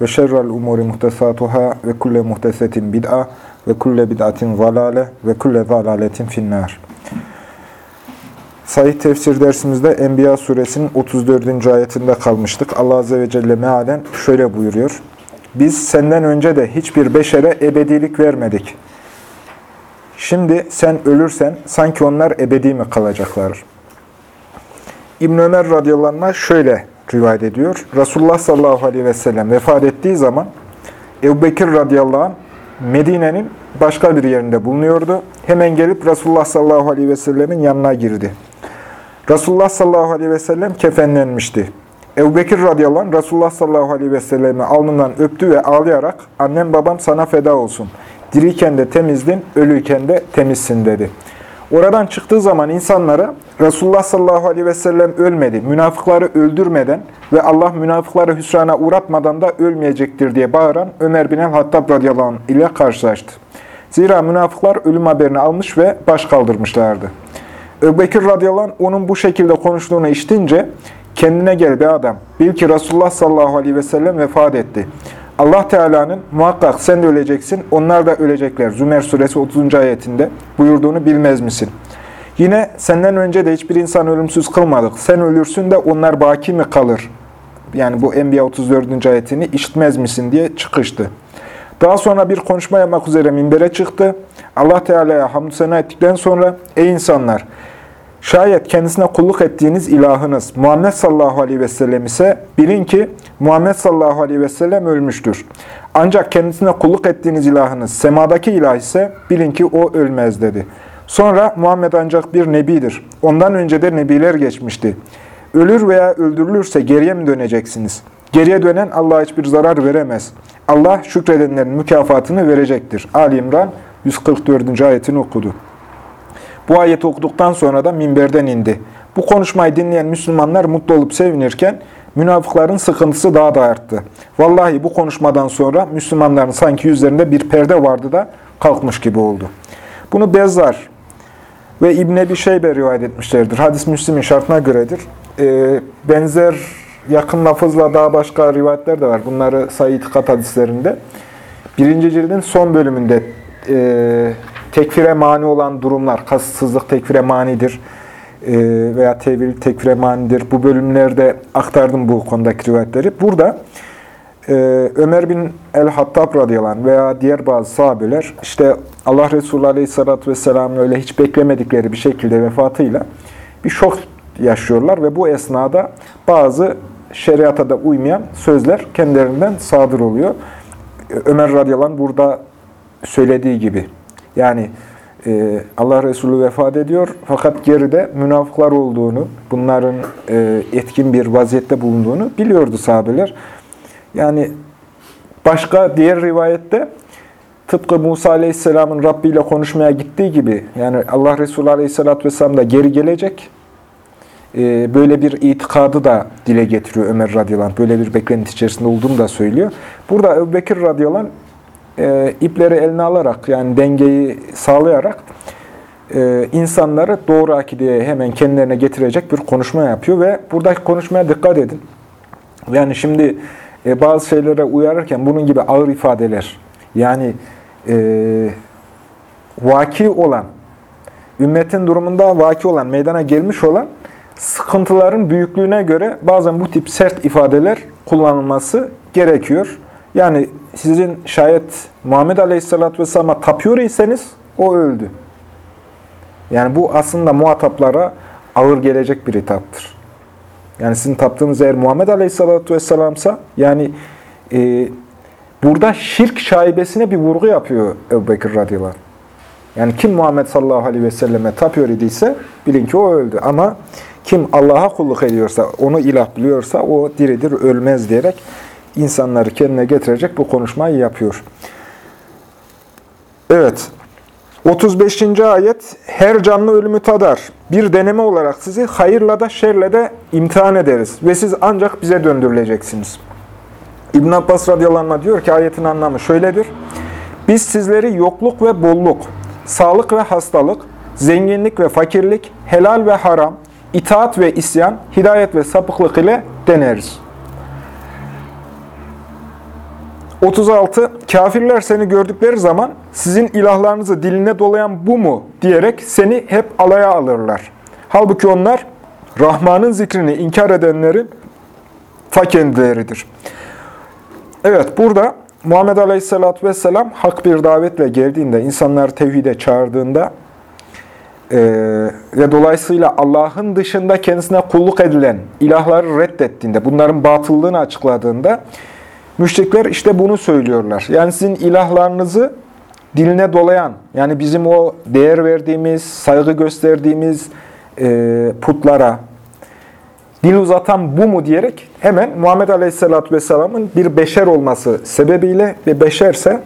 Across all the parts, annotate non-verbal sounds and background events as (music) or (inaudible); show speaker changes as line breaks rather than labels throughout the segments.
ve şerrel umuri muhtesatuhâ ve kulle muhtesetin bid'a ve kulle bid'atin zalale ve kulle zalaletin finnâr. Sahih tefsir dersimizde Enbiya suresinin 34. ayetinde kalmıştık. Allah Azze ve Celle mealen şöyle buyuruyor. Biz senden önce de hiçbir beşere ebedilik vermedik. Şimdi sen ölürsen sanki onlar ebedi mi kalacaklar? İbn Ömer radıyallahu anh şöyle rivayet ediyor. Resulullah sallallahu aleyhi ve sellem vefat ettiği zaman Ebu Bekir radıyallahu anh Medine'nin başka bir yerinde bulunuyordu. Hemen gelip Resulullah sallallahu aleyhi ve sellemin yanına girdi. Resulullah sallallahu aleyhi ve sellem kefenlenmişti. Ebu Bekir radıyallahu anh Resulullah sallallahu aleyhi ve sellemi alnından öptü ve ağlayarak annem babam sana feda olsun. Diriyken de temizdin, ölüyken de temizsin dedi. Oradan çıktığı zaman insanlara Resulullah sallallahu aleyhi ve sellem ölmedi, münafıkları öldürmeden ve Allah münafıkları hüsrana uğratmadan da ölmeyecektir diye bağıran Ömer bin el-Hattab radıyallahu anh ile karşılaştı. Zira münafıklar ölüm haberini almış ve baş kaldırmışlardı. Ebubekir radıyallahu anh onun bu şekilde konuştuğunu işitince kendine gel be adam, bil ki Resulullah sallallahu aleyhi ve sellem vefat etti. Allah Teala'nın muhakkak sen de öleceksin, onlar da ölecekler. Zümer suresi 30. ayetinde buyurduğunu bilmez misin? Yine senden önce de hiçbir insan ölümsüz kılmadık. Sen ölürsün de onlar baki mi kalır? Yani bu Enbiya 34. ayetini işitmez misin diye çıkıştı. Daha sonra bir konuşma yapmak üzere minbere çıktı. Allah Teala'ya hamdü sena ettikten sonra ey insanlar Şayet kendisine kulluk ettiğiniz ilahınız Muhammed sallallahu aleyhi ve sellem ise bilin ki Muhammed sallallahu aleyhi ve sellem ölmüştür. Ancak kendisine kulluk ettiğiniz ilahınız semadaki ilah ise bilin ki o ölmez dedi. Sonra Muhammed ancak bir nebidir. Ondan önce de nebiler geçmişti. Ölür veya öldürülürse geriye mi döneceksiniz? Geriye dönen Allah'a hiçbir zarar veremez. Allah şükredenlerin mükafatını verecektir. Ali İmran 144. ayetini okudu. Bu ayeti okuduktan sonra da minberden indi. Bu konuşmayı dinleyen Müslümanlar mutlu olup sevinirken münafıkların sıkıntısı daha da arttı. Vallahi bu konuşmadan sonra Müslümanların sanki yüzlerinde bir perde vardı da kalkmış gibi oldu. Bunu Bezzar ve İbn Ebi Şeybe rivayet etmişlerdir. Hadis Müslim'in şartına göredir. Ee, benzer yakın lafızla daha başka rivayetler de var. Bunları sayı itikat hadislerinde. Birinci cildin son bölümünde e, tekfire mani olan durumlar, kasıtsızlık tekfire manidir e, veya tevil tekfire manidir. Bu bölümlerde aktardım bu konudaki rivayetleri. Burada e, Ömer bin el-Hattab radıyallahu veya diğer bazı sahabeler işte Allah Resulü aleyhissalatü vesselamın öyle hiç beklemedikleri bir şekilde vefatıyla bir şok yaşıyorlar ve bu esnada bazı şeriata da uymayan sözler kendilerinden sadır oluyor. Ömer radıyallahu burada söylediği gibi yani e, Allah Resulü vefat ediyor fakat geride münafıklar olduğunu, bunların e, etkin bir vaziyette bulunduğunu biliyordu sahabeler. Yani başka diğer rivayette tıpkı Musa Aleyhisselam'ın Rabbi ile konuşmaya gittiği gibi yani Allah Resulü Aleyhisselatü Vesselam da geri gelecek. E, böyle bir itikadı da dile getiriyor Ömer radıyallahu anh. Böyle bir beklenti içerisinde olduğunu da söylüyor. Burada Ebu Bekir radıyallahu anh e, ipleri eline alarak yani dengeyi sağlayarak e, insanları doğru akideye hemen kendilerine getirecek bir konuşma yapıyor ve buradaki konuşmaya dikkat edin. Yani şimdi e, bazı şeylere uyarırken bunun gibi ağır ifadeler yani e, vaki olan, ümmetin durumunda vaki olan, meydana gelmiş olan sıkıntıların büyüklüğüne göre bazen bu tip sert ifadeler kullanılması gerekiyor. Yani sizin şayet Muhammed Aleyhisselatü Vesselam'a tapıyor iseniz o öldü. Yani bu aslında muhataplara ağır gelecek bir hitaptır. Yani sizin taptığınız eğer Muhammed Aleyhisselatü Vesselam'sa yani e, burada şirk şaibesine bir vurgu yapıyor Ebu Bekir radıyallahu. Yani kim Muhammed sallallahu aleyhi ve selleme tapıyor idiyse bilin ki o öldü. Ama kim Allah'a kulluk ediyorsa, onu ilah biliyorsa o diridir, ölmez diyerek insanları kendine getirecek bu konuşmayı yapıyor. Evet. 35. ayet Her canlı ölümü tadar. Bir deneme olarak sizi hayırla da şerle de imtihan ederiz. Ve siz ancak bize döndürüleceksiniz. İbn Abbas radıyallahu diyor ki ayetin anlamı şöyledir. Biz sizleri yokluk ve bolluk, sağlık ve hastalık, zenginlik ve fakirlik, helal ve haram, itaat ve isyan, hidayet ve sapıklık ile deneriz. 36. Kafirler seni gördükleri zaman sizin ilahlarınızı diline dolayan bu mu diyerek seni hep alaya alırlar. Halbuki onlar Rahman'ın zikrini inkar edenlerin ta kendileridir. Evet burada Muhammed Aleyhisselatü Vesselam hak bir davetle geldiğinde, insanları tevhide çağırdığında e, ve dolayısıyla Allah'ın dışında kendisine kulluk edilen ilahları reddettiğinde, bunların batıllığını açıkladığında müşrikler işte bunu söylüyorlar. Yani sizin ilahlarınızı diline dolayan, yani bizim o değer verdiğimiz, saygı gösterdiğimiz e, putlara, dil uzatan bu mu diyerek hemen Muhammed Aleyhisselatü Vesselam'ın bir beşer olması sebebiyle ve beşerse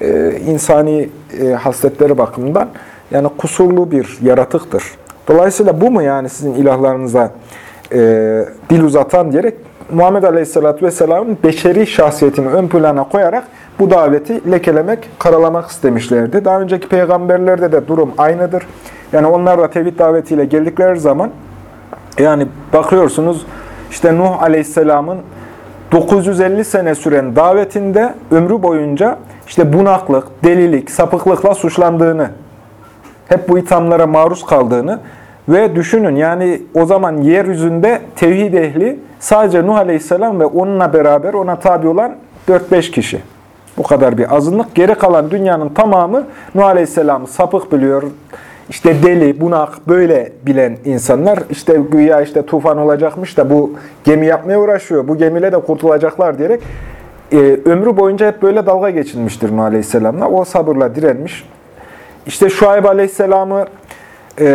e, insani e, hasletleri bakımından yani kusurlu bir yaratıktır. Dolayısıyla bu mu yani sizin ilahlarınıza e, dil uzatan diyerek Muhammed Aleyhisselatü Vesselam'ın beşeri şahsiyetini ön plana koyarak bu daveti lekelemek, karalamak istemişlerdi. Daha önceki peygamberlerde de durum aynıdır. Yani onlar da tevhid davetiyle geldikleri zaman yani bakıyorsunuz işte Nuh Aleyhisselam'ın 950 sene süren davetinde ömrü boyunca işte bunaklık, delilik, sapıklıkla suçlandığını, hep bu ithamlara maruz kaldığını ve düşünün yani o zaman yeryüzünde tevhid ehli sadece Nuh Aleyhisselam ve onunla beraber ona tabi olan 4-5 kişi. Bu kadar bir azınlık. Geri kalan dünyanın tamamı Nuh Aleyhisselam'ı sapık biliyor, işte deli, bunak böyle bilen insanlar işte güya işte tufan olacakmış da bu gemi yapmaya uğraşıyor. Bu gemiyle de kurtulacaklar diyerek e, ömrü boyunca hep böyle dalga geçilmiştir Nuh Aleyhisselam'la. O sabırla direnmiş. İşte Şuayb Aleyhisselam'ı e,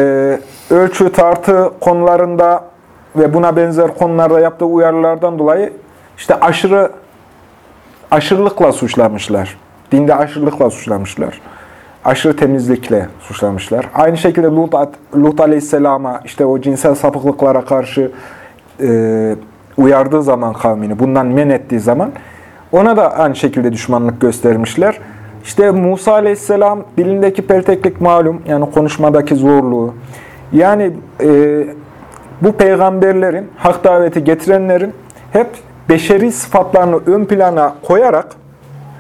ölçü, tartı konularında ve buna benzer konularda yaptığı uyarılardan dolayı işte aşırı aşırılıkla suçlamışlar. Dinde aşırılıkla suçlamışlar aşırı temizlikle suçlamışlar. Aynı şekilde Lut, Lut Aleyhisselam'a işte o cinsel sapıklıklara karşı e, uyardığı zaman kavmini, bundan men ettiği zaman ona da aynı şekilde düşmanlık göstermişler. İşte Musa Aleyhisselam dilindeki pelteklik malum, yani konuşmadaki zorluğu. Yani e, bu peygamberlerin, hak daveti getirenlerin hep beşeri sıfatlarını ön plana koyarak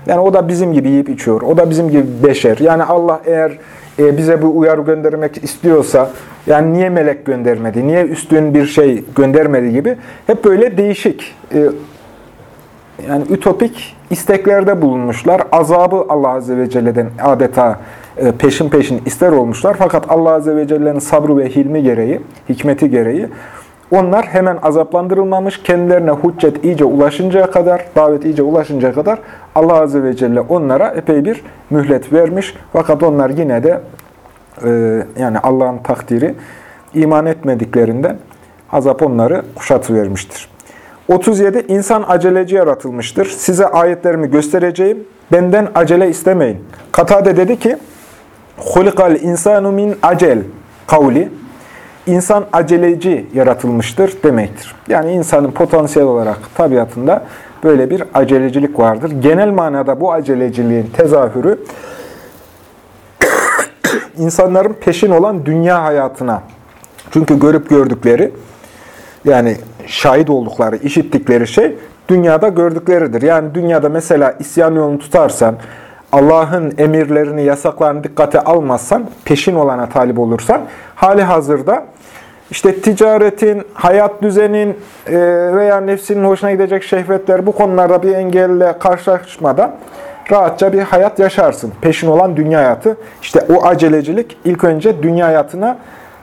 yani o da bizim gibi yiyip içiyor. O da bizim gibi beşer. Yani Allah eğer e, bize bu uyarı göndermek istiyorsa, yani niye melek göndermedi, niye üstün bir şey göndermedi gibi hep böyle değişik, e, yani ütopik isteklerde bulunmuşlar. Azabı Allah Azze ve Celle'den adeta peşin peşin ister olmuşlar. Fakat Allah Azze ve Celle'nin sabrı ve hilmi gereği, hikmeti gereği onlar hemen azaplandırılmamış, kendilerine hüccet iyice ulaşıncaya kadar, davet iyice ulaşıncaya kadar Allah Azze ve Celle onlara epey bir mühlet vermiş. Fakat onlar yine de e, yani Allah'ın takdiri iman etmediklerinden azap onları kuşatıvermiştir. 37. İnsan aceleci yaratılmıştır. Size ayetlerimi göstereceğim. Benden acele istemeyin. Katade dedi ki, Hulikal insanu min acel kavli insan aceleci yaratılmıştır demektir. Yani insanın potansiyel olarak tabiatında böyle bir acelecilik vardır. Genel manada bu aceleciliğin tezahürü (coughs) insanların peşin olan dünya hayatına. Çünkü görüp gördükleri yani şahit oldukları, işittikleri şey dünyada gördükleridir. Yani dünyada mesela isyan yolunu tutarsan, Allah'ın emirlerini, yasaklarını dikkate almazsan, peşin olana talip olursan, hali hazırda işte ticaretin, hayat düzenin e, veya nefsinin hoşuna gidecek şehvetler bu konularda bir engelle karşılaşmadan rahatça bir hayat yaşarsın. Peşin olan dünya hayatı. İşte o acelecilik ilk önce dünya hayatına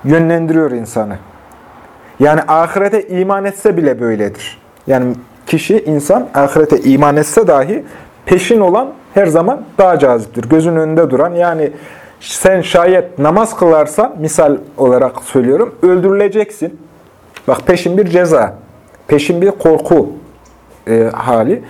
yönlendiriyor insanı. Yani ahirete iman etse bile böyledir. Yani kişi, insan ahirete iman etse dahi peşin olan her zaman daha caziptir. Gözün önünde duran yani sen şayet namaz kılarsan, misal olarak söylüyorum, öldürüleceksin. Bak peşin bir ceza, peşin bir korku. e, hali.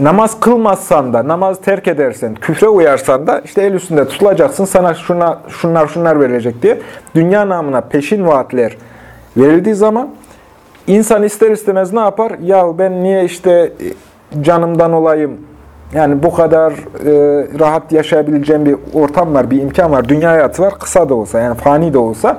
Namaz kılmazsan da, namaz terk edersen, küfre uyarsan da işte el üstünde tutulacaksın, sana şuna, şunlar şunlar verecek diye dünya namına peşin vaatler verildiği zaman insan ister istemez ne yapar? Ya ben niye işte canımdan olayım, yani bu kadar e, rahat yaşayabileceğim bir ortam var, bir imkan var, dünya hayatı var, kısa da olsa, yani fani de olsa.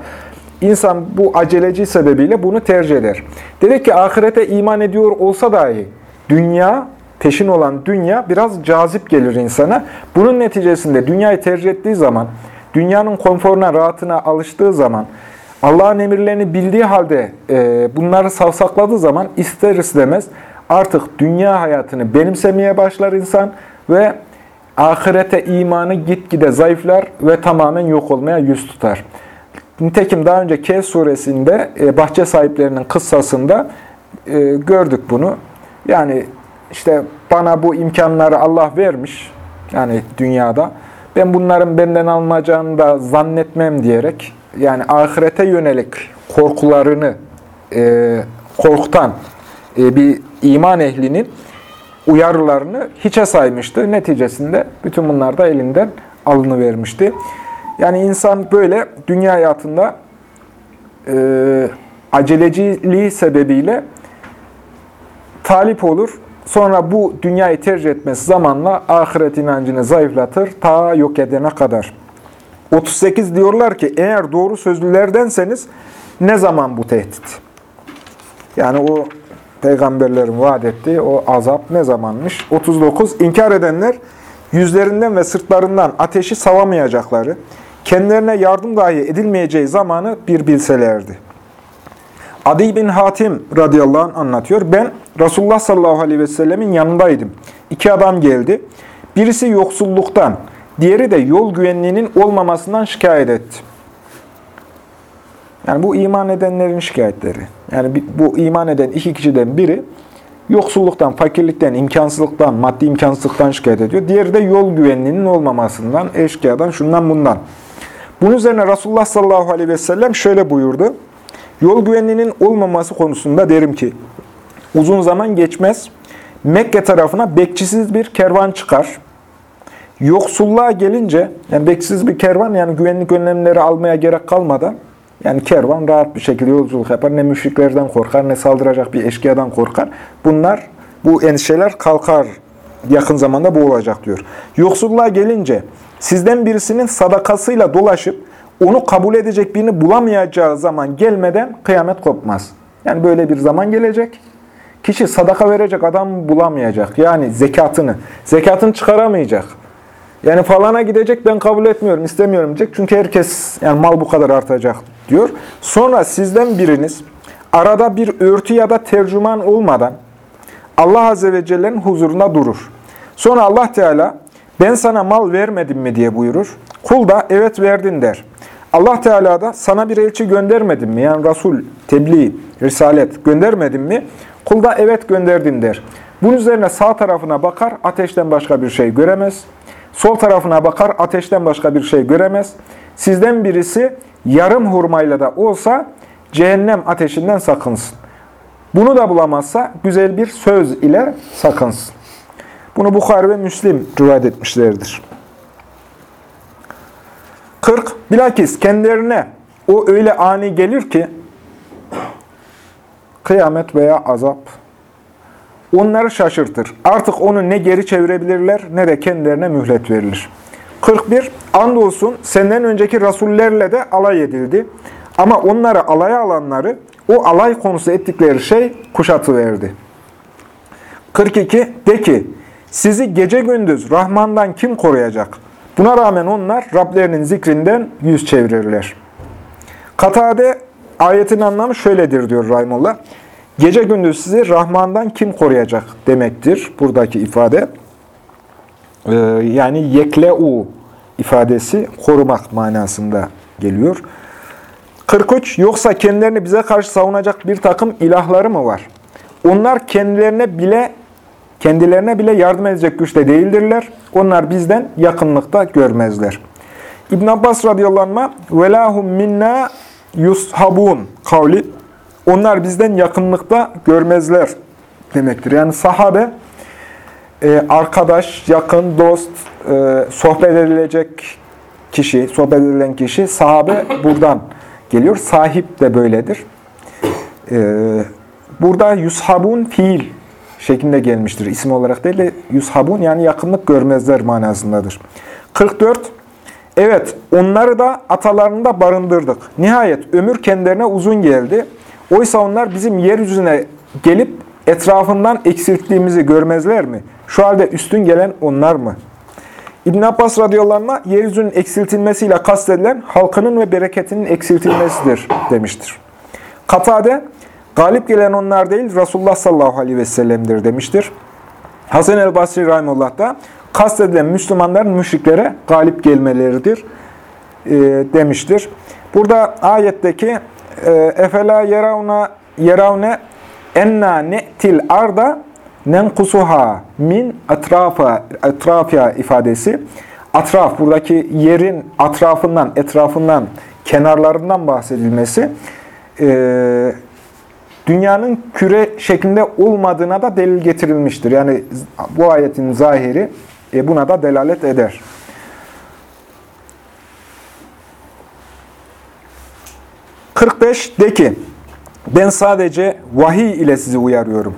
insan bu aceleci sebebiyle bunu tercih eder. Dedik ki ahirete iman ediyor olsa dahi dünya, peşin olan dünya biraz cazip gelir insana. Bunun neticesinde dünyayı tercih ettiği zaman, dünyanın konforuna, rahatına alıştığı zaman, Allah'ın emirlerini bildiği halde e, bunları savsakladığı zaman ister istemez artık dünya hayatını benimsemeye başlar insan ve ahirete imanı gitgide zayıflar ve tamamen yok olmaya yüz tutar. Nitekim daha önce Kehf suresinde e, bahçe sahiplerinin kıssasında e, gördük bunu. Yani işte bana bu imkanları Allah vermiş, yani dünyada. Ben bunların benden alınacağını da zannetmem diyerek, yani ahirete yönelik korkularını e, korkutan bir iman ehlinin uyarılarını hiçe saymıştı. Neticesinde bütün bunlar da elinden alınıvermişti. Yani insan böyle dünya hayatında e, aceleciliği sebebiyle talip olur. Sonra bu dünyayı tercih etmesi zamanla ahiret inancını zayıflatır ta yok edene kadar. 38 diyorlar ki eğer doğru sözlülerdenseniz ne zaman bu tehdit? Yani o peygamberlerin vaat ettiği o azap ne zamanmış? 39. İnkar edenler yüzlerinden ve sırtlarından ateşi savamayacakları, kendilerine yardım dahi edilmeyeceği zamanı bir bilselerdi. Adi bin Hatim radıyallahu anh anlatıyor. Ben Resulullah sallallahu aleyhi ve sellemin yanındaydım. İki adam geldi. Birisi yoksulluktan, diğeri de yol güvenliğinin olmamasından şikayet etti. Yani bu iman edenlerin şikayetleri. Yani bu iman eden iki kişiden biri yoksulluktan, fakirlikten, imkansızlıktan, maddi imkansızlıktan şikayet ediyor. Diğeri de yol güvenliğinin olmamasından, eşkıyadan, şundan bundan. Bunun üzerine Resulullah sallallahu aleyhi ve sellem şöyle buyurdu. Yol güvenliğinin olmaması konusunda derim ki, uzun zaman geçmez, Mekke tarafına bekçisiz bir kervan çıkar. Yoksulluğa gelince, yani bekçisiz bir kervan, yani güvenlik önlemleri almaya gerek kalmadan, yani kervan rahat bir şekilde yolculuk yapar. Ne müşriklerden korkar, ne saldıracak bir eşkıyadan korkar. Bunlar, bu endişeler kalkar. Yakın zamanda bu olacak diyor. Yoksulluğa gelince, sizden birisinin sadakasıyla dolaşıp, onu kabul edecek birini bulamayacağı zaman gelmeden kıyamet kopmaz. Yani böyle bir zaman gelecek. Kişi sadaka verecek adam bulamayacak. Yani zekatını, zekatını çıkaramayacak. Yani falana gidecek ben kabul etmiyorum, istemiyorum diyecek. Çünkü herkes yani mal bu kadar artacak diyor. Sonra sizden biriniz arada bir örtü ya da tercüman olmadan Allah Azze ve Celle'nin huzurunda durur. Sonra Allah Teala ben sana mal vermedim mi diye buyurur. Kul da evet verdin der. Allah Teala da sana bir elçi göndermedim mi? Yani Resul, tebliğ, risalet göndermedim mi? Kul da evet gönderdin der. Bunun üzerine sağ tarafına bakar, ateşten başka bir şey göremez. Sol tarafına bakar, ateşten başka bir şey göremez. Sizden birisi yarım hurmayla da olsa cehennem ateşinden sakınsın. Bunu da bulamazsa güzel bir söz ile sakınsın. Bunu Bukhari ve Müslim rivayet etmişlerdir. 40. Bilakis kendilerine o öyle ani gelir ki kıyamet veya azap onları şaşırtır. Artık onu ne geri çevirebilirler ne de kendilerine mühlet verilir. 41. Andolsun senden önceki rasullerle de alay edildi. Ama onları alaya alanları o alay konusu ettikleri şey kuşatıverdi. 42. De ki sizi gece gündüz Rahman'dan kim koruyacak? Buna rağmen onlar Rablerinin zikrinden yüz çevirirler. Katade ayetin anlamı şöyledir diyor Rahimullah. Gece gündüz sizi Rahman'dan kim koruyacak demektir buradaki ifade. Ee, yani yekleu ifadesi korumak manasında geliyor. 43. Yoksa kendilerini bize karşı savunacak bir takım ilahları mı var? Onlar kendilerine bile kendilerine bile yardım edecek güçte değildirler. Onlar bizden yakınlıkta görmezler. İbn Abbas radıyallahu anh velahum minna yushabun kavli onlar bizden yakınlıkta görmezler demektir. Yani sahabe e, arkadaş, yakın, dost, e, sohbet edilecek kişi, sohbet edilen kişi sahabe (coughs) buradan geliyor. Sahip de böyledir. E, burada yushabun fiil şeklinde gelmiştir. İsim olarak değil de yushabun yani yakınlık görmezler manasındadır. 44. Evet, onları da atalarında barındırdık. Nihayet ömür kendilerine uzun geldi. Oysa onlar bizim yeryüzüne gelip etrafından eksilttiğimizi görmezler mi? Şu halde üstün gelen onlar mı? İbn Abbas radıyallahu anh, yeryüzünün eksiltilmesiyle kastedilen halkının ve bereketinin eksiltilmesidir demiştir. Katade, galip gelen onlar değil Resulullah sallallahu aleyhi ve sellem'dir demiştir. Hasan el Basri rahimullah da kastedilen Müslümanların müşriklere galip gelmeleridir e, demiştir. Burada ayetteki efela yeravna yeravne enna ne'til arda nenkusuha min atrafa atrafya ifadesi atraf buradaki yerin atrafından etrafından kenarlarından bahsedilmesi e, dünyanın küre şeklinde olmadığına da delil getirilmiştir. Yani bu ayetin zahiri e, buna da delalet eder. De ki, ben sadece vahiy ile sizi uyarıyorum.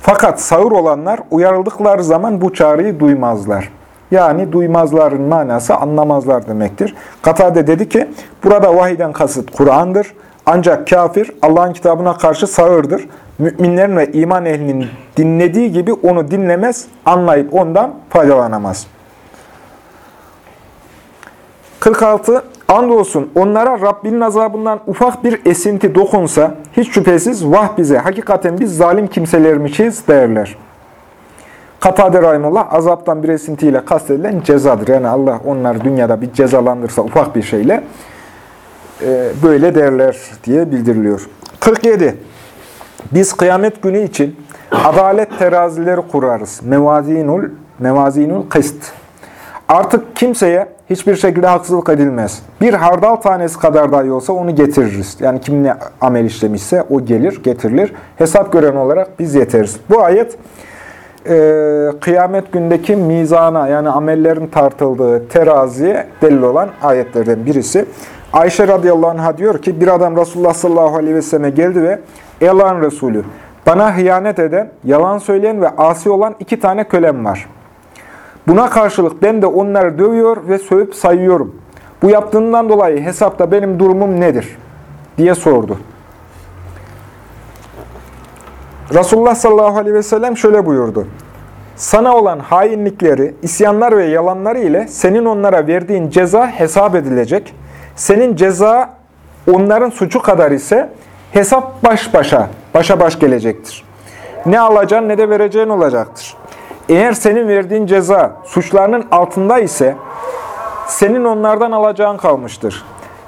Fakat sağır olanlar uyarıldıkları zaman bu çağrıyı duymazlar. Yani duymazların manası anlamazlar demektir. Katade dedi ki, burada vahiden kasıt Kur'an'dır. Ancak kafir Allah'ın kitabına karşı sağırdır. Müminlerin ve iman ehlinin dinlediği gibi onu dinlemez, anlayıp ondan faydalanamaz. 46. Andolsun onlara Rabbinin azabından ufak bir esinti dokunsa, hiç şüphesiz vah bize, hakikaten biz zalim kimselermişiz derler. Katade Rahimullah azaptan bir esintiyle kastedilen cezadır. Yani Allah onları dünyada bir cezalandırsa ufak bir şeyle e, böyle derler diye bildiriliyor. 47. Biz kıyamet günü için adalet terazileri kurarız. Mevazinul, mevazinul kıst. Artık kimseye hiçbir şekilde haksızlık edilmez. Bir hardal tanesi kadar dahi olsa onu getiririz. Yani kim ne amel işlemişse o gelir, getirilir. Hesap gören olarak biz yeteriz. Bu ayet e, kıyamet gündeki mizana yani amellerin tartıldığı teraziye delil olan ayetlerden birisi. Ayşe radıyallahu anh'a diyor ki bir adam Resulullah sallallahu aleyhi ve selleme geldi ve Allah'ın Resulü bana hıyanet eden, yalan söyleyen ve asi olan iki tane kölem var. Buna karşılık ben de onları dövüyor ve sövüp sayıyorum. Bu yaptığından dolayı hesapta benim durumum nedir? diye sordu. Resulullah sallallahu aleyhi ve sellem şöyle buyurdu. Sana olan hainlikleri, isyanlar ve yalanları ile senin onlara verdiğin ceza hesap edilecek. Senin ceza onların suçu kadar ise hesap baş başa, başa baş gelecektir. Ne alacağın ne de vereceğin olacaktır. Eğer senin verdiğin ceza suçlarının altında ise senin onlardan alacağın kalmıştır.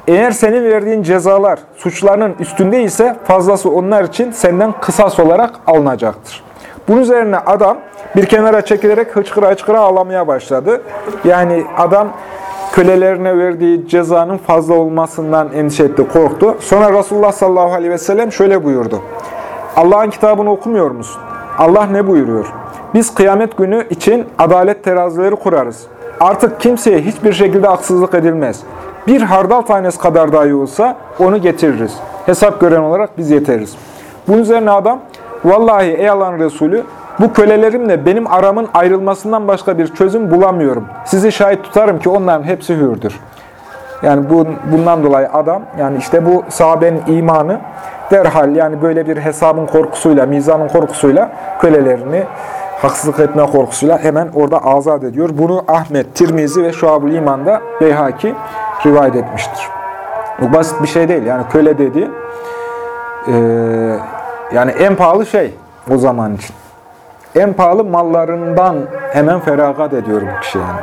Eğer senin verdiğin cezalar suçlarının üstünde ise fazlası onlar için senden kısas olarak alınacaktır. Bunun üzerine adam bir kenara çekilerek hıçkıra hıçkıra ağlamaya başladı. Yani adam kölelerine verdiği cezanın fazla olmasından endişe etti, korktu. Sonra Resulullah sallallahu aleyhi ve sellem şöyle buyurdu. Allah'ın kitabını okumuyor musun? Allah ne buyuruyor? Biz kıyamet günü için adalet terazileri kurarız. Artık kimseye hiçbir şekilde haksızlık edilmez. Bir hardal tanesi kadar dahi olsa onu getiririz. Hesap gören olarak biz yeteriz. Bunun üzerine adam, vallahi ey Allah'ın Resulü, bu kölelerimle benim aramın ayrılmasından başka bir çözüm bulamıyorum. Sizi şahit tutarım ki onların hepsi hürdür. Yani bu, bundan dolayı adam, yani işte bu sahabenin imanı derhal yani böyle bir hesabın korkusuyla, mizanın korkusuyla kölelerini haksızlık etme korkusuyla hemen orada azat ediyor. Bunu Ahmet, Tirmizi ve Şuab-ül İman'da Beyhaki rivayet etmiştir. Bu basit bir şey değil. Yani köle dedi e, yani en pahalı şey o zaman için. En pahalı mallarından hemen feragat ediyor bu kişi yani.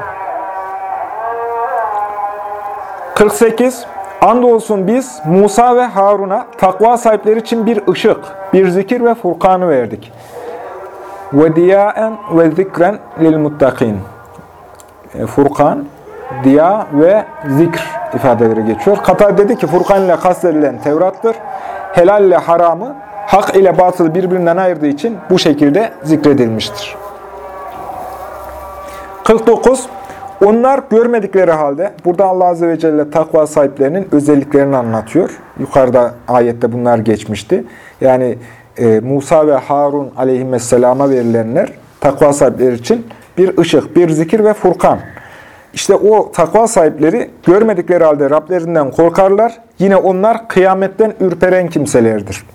48. Andolsun biz Musa ve Harun'a takva sahipleri için bir ışık, bir zikir ve furkanı verdik ve diyaen ve zikren lil muttakin. Furkan, diya ve zikr ifadeleri geçiyor. Katar dedi ki Furkan ile kastedilen Tevrat'tır. Helal ile haramı hak ile batılı birbirinden ayırdığı için bu şekilde zikredilmiştir. 49. Onlar görmedikleri halde, burada Allah Azze ve Celle takva sahiplerinin özelliklerini anlatıyor. Yukarıda ayette bunlar geçmişti. Yani e, Musa ve Harun aleyhisselama verilenler takva sahipleri için bir ışık, bir zikir ve furkan. İşte o takva sahipleri görmedikleri halde Rablerinden korkarlar. Yine onlar kıyametten ürperen kimselerdir.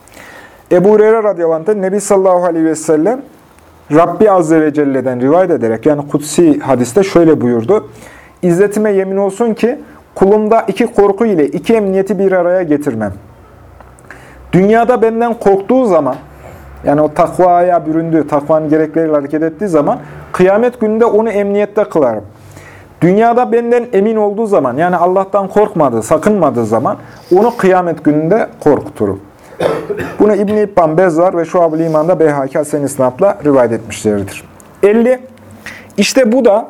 Ebu Hureyre radıyallahu Nebi sallallahu aleyhi ve sellem Rabbi Azze ve Celle'den rivayet ederek yani kutsi hadiste şöyle buyurdu. İzzetime yemin olsun ki kulumda iki korku ile iki emniyeti bir araya getirmem. Dünyada benden korktuğu zaman yani o takvaya büründüğü, takvanın gerekleriyle hareket ettiği zaman kıyamet gününde onu emniyette kılarım. Dünyada benden emin olduğu zaman yani Allah'tan korkmadığı, sakınmadığı zaman onu kıyamet gününde korkuturum. Bunu İbn-i İbban Bezzar ve Şuab-ı İman'da Beyhaki Hasen İsnat'la rivayet etmişlerdir. 50. İşte bu da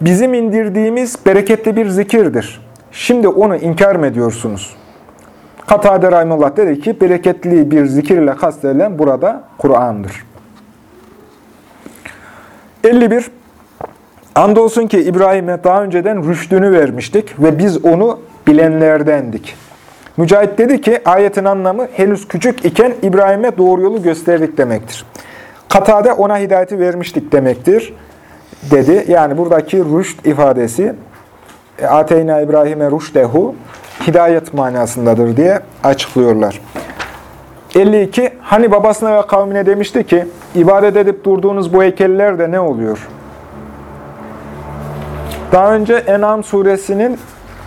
bizim indirdiğimiz bereketli bir zikirdir. Şimdi onu inkar mı ediyorsunuz? Katade Rahimullah dedi ki, bereketli bir zikir ile kastedilen burada Kur'an'dır. 51. Andolsun ki İbrahim'e daha önceden rüştünü vermiştik ve biz onu bilenlerdendik. Mücahit dedi ki ayetin anlamı henüz küçük iken İbrahim'e doğru yolu gösterdik demektir. Katade ona hidayeti vermiştik demektir dedi. Yani buradaki rüşt ifadesi e, Ateyna İbrahim'e rüştehu hidayet manasındadır diye açıklıyorlar. 52. Hani babasına ve kavmine demişti ki ibadet edip durduğunuz bu heykeller de ne oluyor? Daha önce En'am suresinin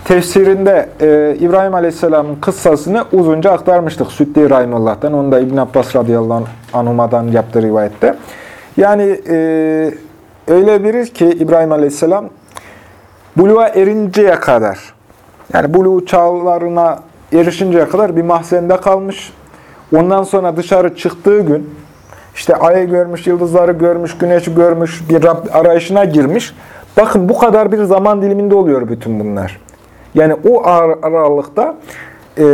tefsirinde e, İbrahim Aleyhisselam'ın kıssasını uzunca aktarmıştık Süddi Rahimullah'tan. Onu da İbn Abbas radıyallahu anhuma'dan yaptığı rivayette. Yani e, öyle biri ki İbrahim Aleyhisselam buluğa erinceye kadar, yani buluğ çağlarına erişinceye kadar bir mahzende kalmış. Ondan sonra dışarı çıktığı gün, işte ayı görmüş, yıldızları görmüş, güneşi görmüş, bir Rab arayışına girmiş. Bakın bu kadar bir zaman diliminde oluyor bütün bunlar. Yani o aralıkta e,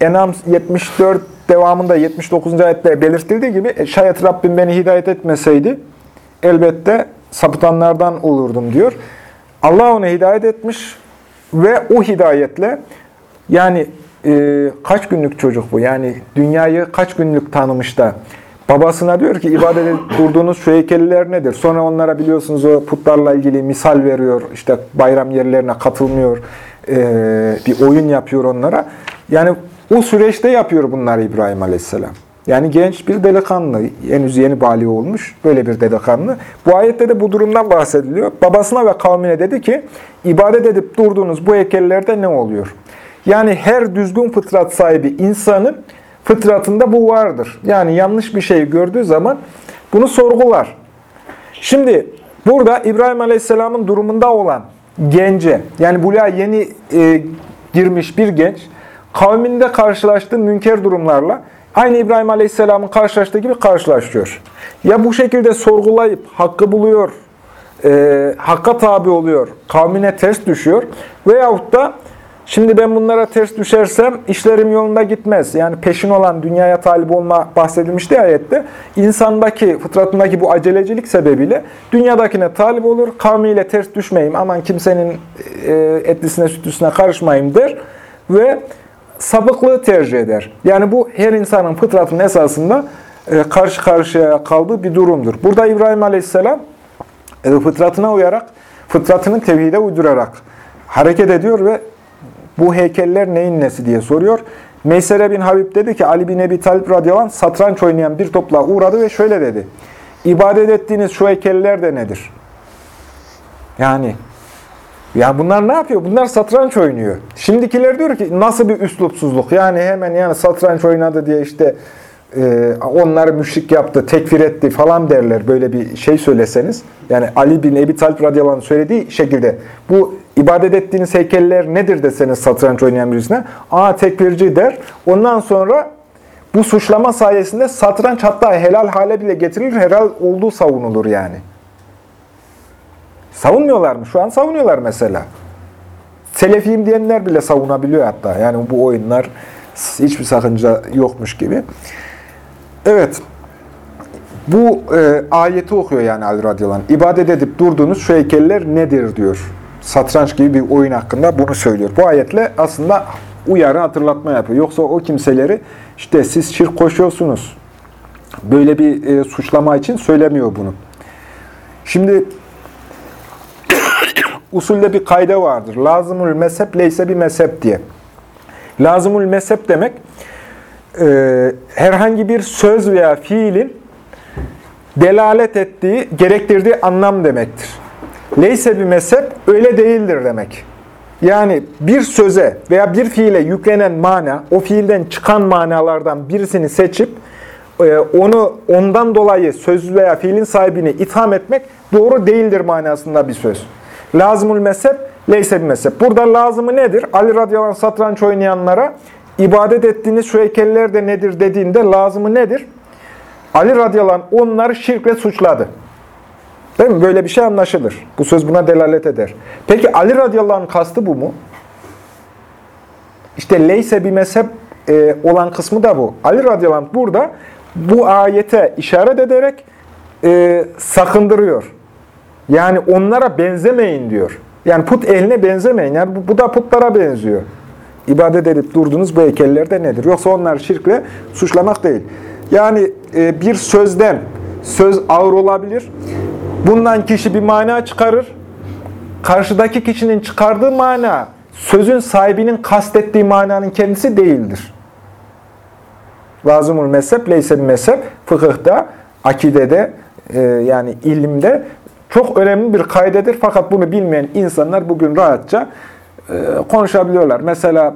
Enam 74 devamında 79. ayette belirtildiği gibi e, şayet Rabbim beni hidayet etmeseydi elbette sapıtanlardan olurdum diyor. Allah ona hidayet etmiş ve o hidayetle yani e, kaç günlük çocuk bu? Yani dünyayı kaç günlük tanımış da babasına diyor ki ibadet edip durduğunuz (laughs) şu heykeller nedir? Sonra onlara biliyorsunuz o putlarla ilgili misal veriyor. İşte bayram yerlerine katılmıyor e, bir oyun yapıyor onlara. Yani o süreçte yapıyor bunları İbrahim Aleyhisselam. Yani genç bir delikanlı, henüz yeni bali olmuş böyle bir delikanlı. Bu ayette de bu durumdan bahsediliyor. Babasına ve kavmine dedi ki, ibadet edip durduğunuz bu heykellerde ne oluyor? Yani her düzgün fıtrat sahibi insanın fıtratında bu vardır. Yani yanlış bir şey gördüğü zaman bunu sorgular. Şimdi burada İbrahim Aleyhisselam'ın durumunda olan gence, yani buluğa yeni e, girmiş bir genç, kavminde karşılaştığı münker durumlarla aynı İbrahim Aleyhisselam'ın karşılaştığı gibi karşılaşıyor. Ya bu şekilde sorgulayıp hakkı buluyor, e, hakka tabi oluyor, kavmine ters düşüyor veyahut da Şimdi ben bunlara ters düşersem işlerim yolunda gitmez. Yani peşin olan dünyaya talip olma bahsedilmişti ayette. İnsandaki, fıtratındaki bu acelecilik sebebiyle dünyadakine talip olur. Kavmiyle ters düşmeyeyim, aman kimsenin e, etlisine sütlüsüne karışmayayım der. Ve sapıklığı tercih eder. Yani bu her insanın fıtratının esasında e, karşı karşıya kaldığı bir durumdur. Burada İbrahim Aleyhisselam e, fıtratına uyarak, fıtratını tevhide uydurarak hareket ediyor ve bu heykeller neyin nesi diye soruyor. Meysere bin Habib dedi ki Ali bin Ebi Talib radıyallahu anh satranç oynayan bir topla uğradı ve şöyle dedi. İbadet ettiğiniz şu heykeller de nedir? Yani ya bunlar ne yapıyor? Bunlar satranç oynuyor. Şimdikiler diyor ki nasıl bir üslupsuzluk? Yani hemen yani satranç oynadı diye işte e, onları müşrik yaptı, tekfir etti falan derler böyle bir şey söyleseniz. Yani Ali bin Ebi Talib radıyallahu söylediği şekilde bu ibadet ettiğiniz heykeller nedir deseniz satranç oynayan birisine. Aa tekfirci der. Ondan sonra bu suçlama sayesinde satranç hatta helal hale bile getirilir, helal olduğu savunulur yani. Savunmuyorlar mı? Şu an savunuyorlar mesela. Selefiyim diyenler bile savunabiliyor hatta. Yani bu oyunlar hiçbir sakınca yokmuş gibi. Evet, bu e, ayeti okuyor yani Ali radıyallahu anh. İbadet edip durduğunuz şu heykeller nedir diyor. Satranç gibi bir oyun hakkında bunu söylüyor. Bu ayetle aslında uyarı hatırlatma yapıyor. Yoksa o kimseleri işte siz şirk koşuyorsunuz. Böyle bir e, suçlama için söylemiyor bunu. Şimdi usulde bir kayda vardır. Lazımul mezhep leyse bir mezhep diye. Lazımul mezhep demek e, herhangi bir söz veya fiilin delalet ettiği, gerektirdiği anlam demektir. Leyse bir mezhep öyle değildir demek. Yani bir söze veya bir fiile yüklenen mana, o fiilden çıkan manalardan birisini seçip e, onu ondan dolayı söz veya fiilin sahibini itham etmek doğru değildir manasında bir söz. Lazımul mezhep, leyse bir mezhep. Burada lazımı nedir? Ali radıyallahu anh satranç oynayanlara ibadet ettiğiniz şu heykeller de nedir dediğinde lazımı nedir? Ali radıyallahu anh onları şirkle suçladı. Değil mi? Böyle bir şey anlaşılır. Bu söz buna delalet eder. Peki Ali radıyallahu anh kastı bu mu? İşte leyse bir mezhep e, olan kısmı da bu. Ali radıyallahu anh burada bu ayete işaret ederek e, sakındırıyor. Yani onlara benzemeyin diyor. Yani put eline benzemeyin. Yani bu, bu da putlara benziyor. İbadet edip durduğunuz bu heykeller de nedir? Yoksa onlar şirkle suçlamak değil. Yani e, bir sözden söz ağır olabilir. Bundan kişi bir mana çıkarır. Karşıdaki kişinin çıkardığı mana sözün sahibinin kastettiği mananın kendisi değildir. Lazımul mezhep, leysel mezhep fıkıhta, akidede e, yani ilimde çok önemli bir kaydedir. Fakat bunu bilmeyen insanlar bugün rahatça e, konuşabiliyorlar. Mesela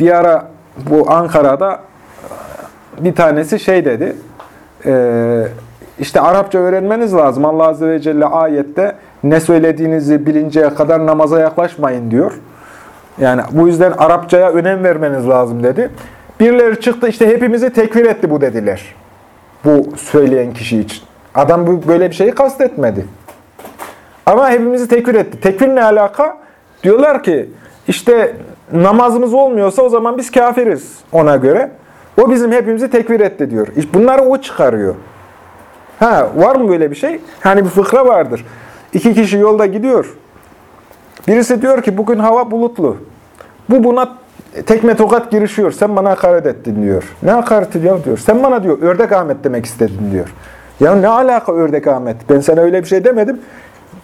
bir ara bu Ankara'da bir tanesi şey dedi, e, işte Arapça öğrenmeniz lazım. Allah Azze ve Celle ayette ne söylediğinizi bilinceye kadar namaza yaklaşmayın diyor. Yani bu yüzden Arapçaya önem vermeniz lazım dedi. Birileri çıktı işte hepimizi tekfir etti bu dediler. Bu söyleyen kişi için. Adam bu böyle bir şeyi kastetmedi. Ama hepimizi tekfir etti. Tekfir ne alaka? Diyorlar ki işte namazımız olmuyorsa o zaman biz kafiriz ona göre. O bizim hepimizi tekfir etti diyor. Bunları o çıkarıyor. Ha var mı böyle bir şey? Hani bir fıkra vardır. İki kişi yolda gidiyor. Birisi diyor ki bugün hava bulutlu. Bu buna tekme tokat girişiyor. Sen bana hakaret ettin diyor. Ne hakareti ya diyor. Sen bana diyor ördek Ahmet demek istedin diyor. Ya ne alaka ördek Ahmet? Ben sana öyle bir şey demedim.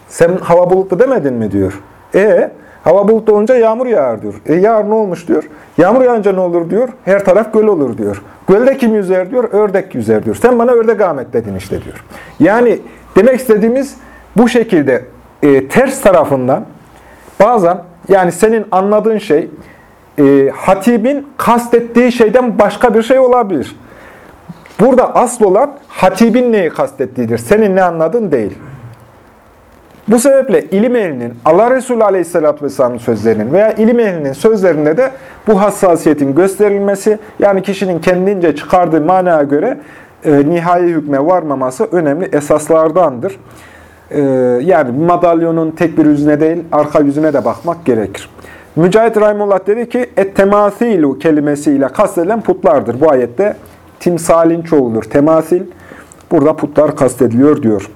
Sen hava bulutlu demedin mi diyor. E hava bulutlu olunca yağmur yağar diyor. E yağar ne olmuş diyor. Yağmur yağınca ne olur diyor. Her taraf göl olur diyor. Gölde kim yüzer diyor. Ördek yüzer diyor. Sen bana ördek Ahmet dedin işte diyor. Yani demek istediğimiz bu şekilde e, ters tarafından bazen yani senin anladığın şey e, hatibin kastettiği şeyden başka bir şey olabilir. Burada asıl olan hatibin neyi kastettiğidir. Senin ne anladın değil. Bu sebeple ilim ehlinin, Allah Resulü Aleyhisselatü Vesselam'ın sözlerinin veya ilim ehlinin sözlerinde de bu hassasiyetin gösterilmesi, yani kişinin kendince çıkardığı manaya göre e, nihai hükme varmaması önemli esaslardandır. E, yani madalyonun tek bir yüzüne değil, arka yüzüne de bakmak gerekir. Mücahit Rahimullah dedi ki, et-temasilu kelimesiyle kastedilen putlardır. Bu ayette timsalin çoğulur. Temasil, burada putlar kastediliyor diyor.